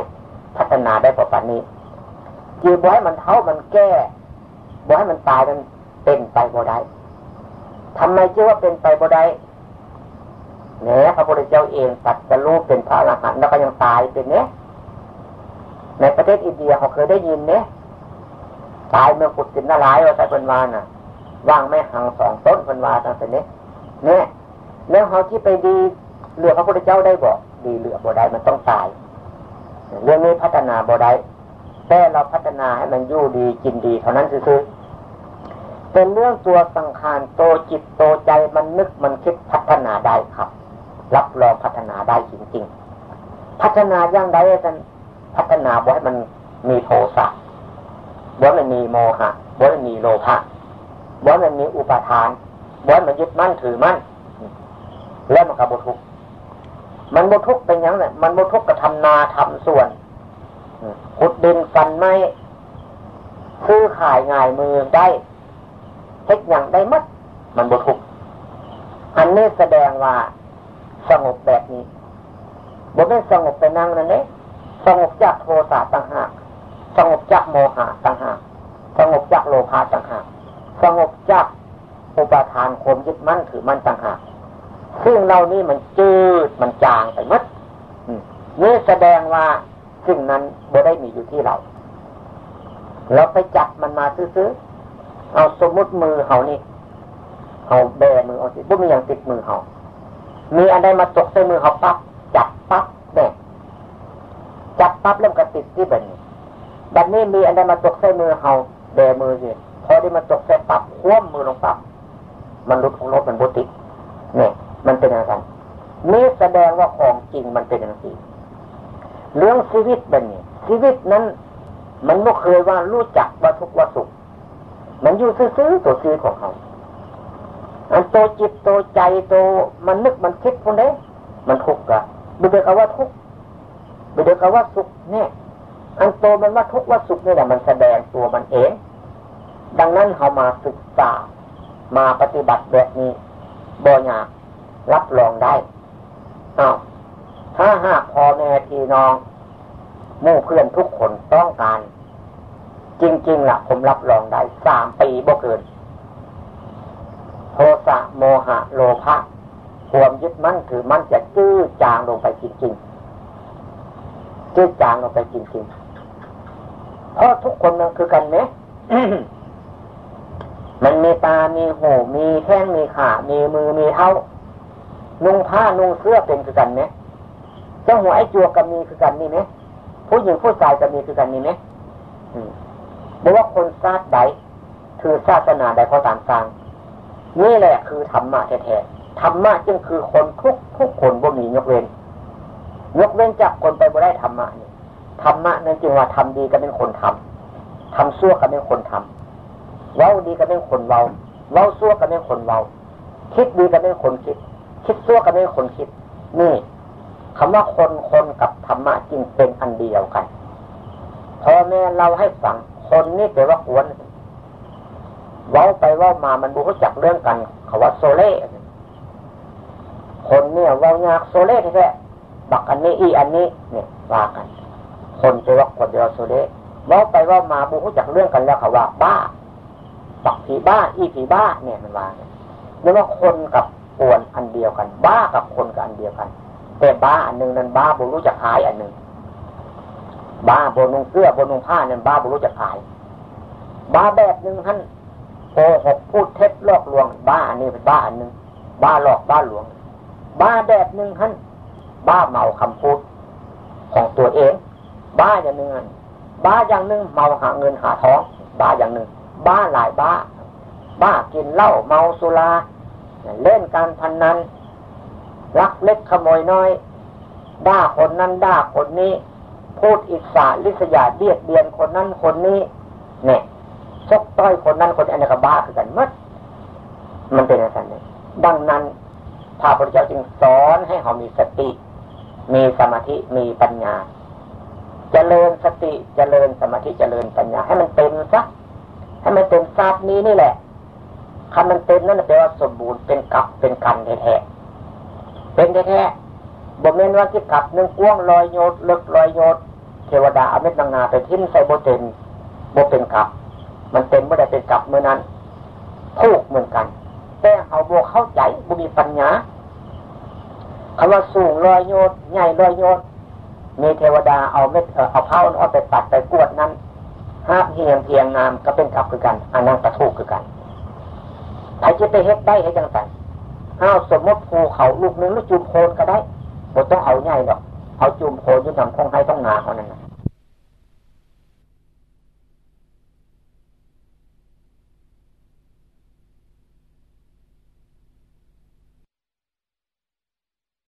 พัฒนาได้ประมาณนี้จีบ่ให้มันเท่ามันแก้บ่ให้มันตายมันเป็นไปบ่ได้ ทำไมเชื่อว่าเป็นไปบ่ได้เนี่ยพระพุทธเจ้าเองตัดจะรู้เป็นพระอรหันต์แล้วก็ยังตายเป็นเนี้ยในประเทศอินเดียเขาเคยได้ยินเนี่ยตายเมื่อขุดกินนาลายว่าใส่เป็นวาน่ะว่างไม่หังสองต้นเป็นวาตั้งแต่นี้เนี่ยแล้วเขาที่ไปดีเหลือพระพุทธเจ้าได้บอกดีเหลือบ่ได้มันต้องตาย เรื่องนี้พัฒนาบ่ได้แต่เราพัฒนาให้มันยู่ดีกินดีเท่านั้นคือ เป็นเรื่องตัวสังขารโตจิตโตใจมันนึกมันคิดพัฒนาได้ครับ รับรองพัฒนาได้จริงๆ พัฒนาย่างใดกันพัฒนาบ่ให้มันมีโทสะบ่ให้มันมีโมหะบ่ให้มันมีโลภะบ่ให้มันมีอุปทานบ่ให้มันยึดมั่นถือมั่นแล้วมันกระบุทุกมันบุทุกเป็นอย่างไรมันบุทุกก็ทำนาทำส่วนขุดดินฟันไม้ซื้อขายง่ายมือได้ เท็อย่างได้มัดมันบุทุกอันนี้แสดงว่าสงบแบบนี้บ่ไม่สงบไปนั่งนั่นเองสงบจากโทสะต่างหากสงบจากโมหะต่างหากสงบจากโลภะต่างหากสงบจากอุปทานคมยึดมั่นถือมั่นต่างหากซึ่งเรานี่มันจืดมันจางไปมัดนี่แสดงว่าสิ่งนั้นบ่ได้มีอยู่ที่เรา เราไปจับมันมาซื้อๆ เอาสมมุติมือเขานี่เอาแบมือเอาสิบ่มีอย่างติดมือเขามีอะไรมาตกใส่มือเขาปั๊บจับปั๊บแบจับปั๊บเริ่มกระติดที่แบบนี้แบบนี้มีอะไรมาตกใส่มือเขาแบมือสิพอได้มาตกใส่ปั๊บคว่ำมือลงปั๊บมันลุดของรถมันบุติเนี่ยมันเป็นอย่างไรนี่แสดงว่าของจริงมันเป็นอย่างนี้เรื่องชีวิตเป็นนี่ชีวิตนั้น มันไม่เคยว่ารู้จักว่าทุกข์ว่าสุข มันอยู่ซื่อๆตัวซื้อของเขาอันโตจิตโตใจโตมันนึกมันคิดพวกนี้มันทุกข์อะบุเดกว่าทุกข์บุเดกว่าสุขเนี่ยอันโตมันว่าทุกข์ว่าสุขนี่แหละมันแสดงตัวมันเอง ดังนั้นเขามาศึกษา มาปฏิบัติแบบนี้บ่อยากรับรองได้อ้าวถ้าหากพ่อแม่พี่น้องมู่เพื่อนทุกคนต้องการ จริงๆล่ะผมรับรองได้สามปีบ่เกินโทสะโมหะ โลภะความยึดมั่นถือมั่นจะจื้อจางลงไปจริงๆจื้อจางลงไปจริงๆเพราะทุกคนมันคือกันไหมมันมีตา มีหู มีแข้ง มีขา มีมือ มีเท้า นุ่งผ้า นุ่งเสื้อเป็นคือกันไหมเจ้าหัวไอ้จัวก็มีคือกันนี่ไหมผู้หญิงผู้ชายก็มีคือกันนี่ไหม หรือว่าคนชาติใดคือศาสนาใดก็ตามกลางนี่แหละคือธรรมะแท้ๆธรรมะจึงคือคนทุกทุกคนบ่มียกเว้นยกเว้นจากคนไปบ่ได้ธรรมะนี่ธรรมะนั่นจึงว่าทำดีก็เป็นคนทำทำชั่วก็เป็นคนทำเว้าดีก็เป็นคนเว้าเว้าซั่วก็เป็นคนเว้าคิดดีก็เป็นคนคิด คิดซั่วก็เป็นคนคิด นี่คำว่าคนคนกับธรรมะจริงเป็นอันเดียวกันพอแม่เราให้ฟัง คนนี่แต่ว่าควรเว้าไปว่ามามันรู้จักเรื่องกัน เขาว่าโซเล่คนเนี่ยว้ายากโซเล่แท้บักอันนี้อีอันนี้เนี่ยว่ากัน คนจะว่าคนเดียวโซเล่เว้าไปว่ามาบูรู้จักเรื่องกันแล้วเขาว่าบ้าบักผีบ้า อีผีบ้าเนี่ยมันว่าเนี่ยกว่าคนกับปวนอันเดียวกัน บ้ากับคนกับอันเดียวกัน แต่บ้าอันหนึ่งนั้นบ้าบูรู้จักหายอันหนึ่ง บ้าบนนุงเสื้อบนนุงผ้าเนี่ยบ้าบูรู้จักหาย บ้าแบบหนึ่งท่านโกหกพูดเท็จลอกลวง บ้าอันนี้เป็นบ้าอันหนึ่งบ้าหลอกบ้าหลวง บ้าแบบหนึ่งท่านบ้าเมาคำพูดของตัวเอง บ้าอย่างหนึ่งบ้าอย่างหนึ่งเมาหาเงินหาท้อง บ้าอย่างหนึ่ง บ้าหลายบ้า บ้ากินเหล้าเมาสุราเล่นการพนนันรักเล็กขโมยน้อย ด่าคนนั้นด่าคนนี้ พูดอิสาลิษยาเบียดเบียนคนนั้นคนนี้เนี่ยชกต้อยคนนั้นคนอันนี้ก็บ้าคือกันมัดมันเป็นอะไรนี่ดังนั้นพระพุทธเจ้าจึงสอนให้เขามีสติ มีสมาธิมีปัญญาจเจริญสติจเจริญสมาธิจเจริญปัญญา ให้มันเต็มซะให้มันเต็มซาบนี้นี่แหละคำมันเต็มนั่นแปลว่าสมบูรณ์เป็นกับเป็นกันแท้ๆเป็นแท้ๆ บ่เม้นว่าที่กับหนึ่งกว้างลอยโยดลึกลอยโยดเทวดาเอาเม็ดนางนาไปทิ้งใส่โบเต็มโบเป็นกับ มันเต็มเมื่อใดเป็นกับเมื่อนั้นถูกเหมือนกัน แต่เอาโบเข้าใจบุมีปัญญาคำว่าสูงลอยโยดใหญ่ลอยโยดมีเทวดาเอาเม็ดเอาเผาเอาไปตัดไปกวดนั้นห้าเพียงเพียงงามก็เป็นกับคือกันอันนั้นกระทูกคือกันใครจะไปเฮ็ดได้ให้จังสันห้าสมมติภูเขาลูกหนึ่งแล้วจุ่มโคนก็ได้ ผมต้องเอาง่ายหรอกเอาจุ่มโคนยืนทำคงให้ต้องนาเท่านั้นนะ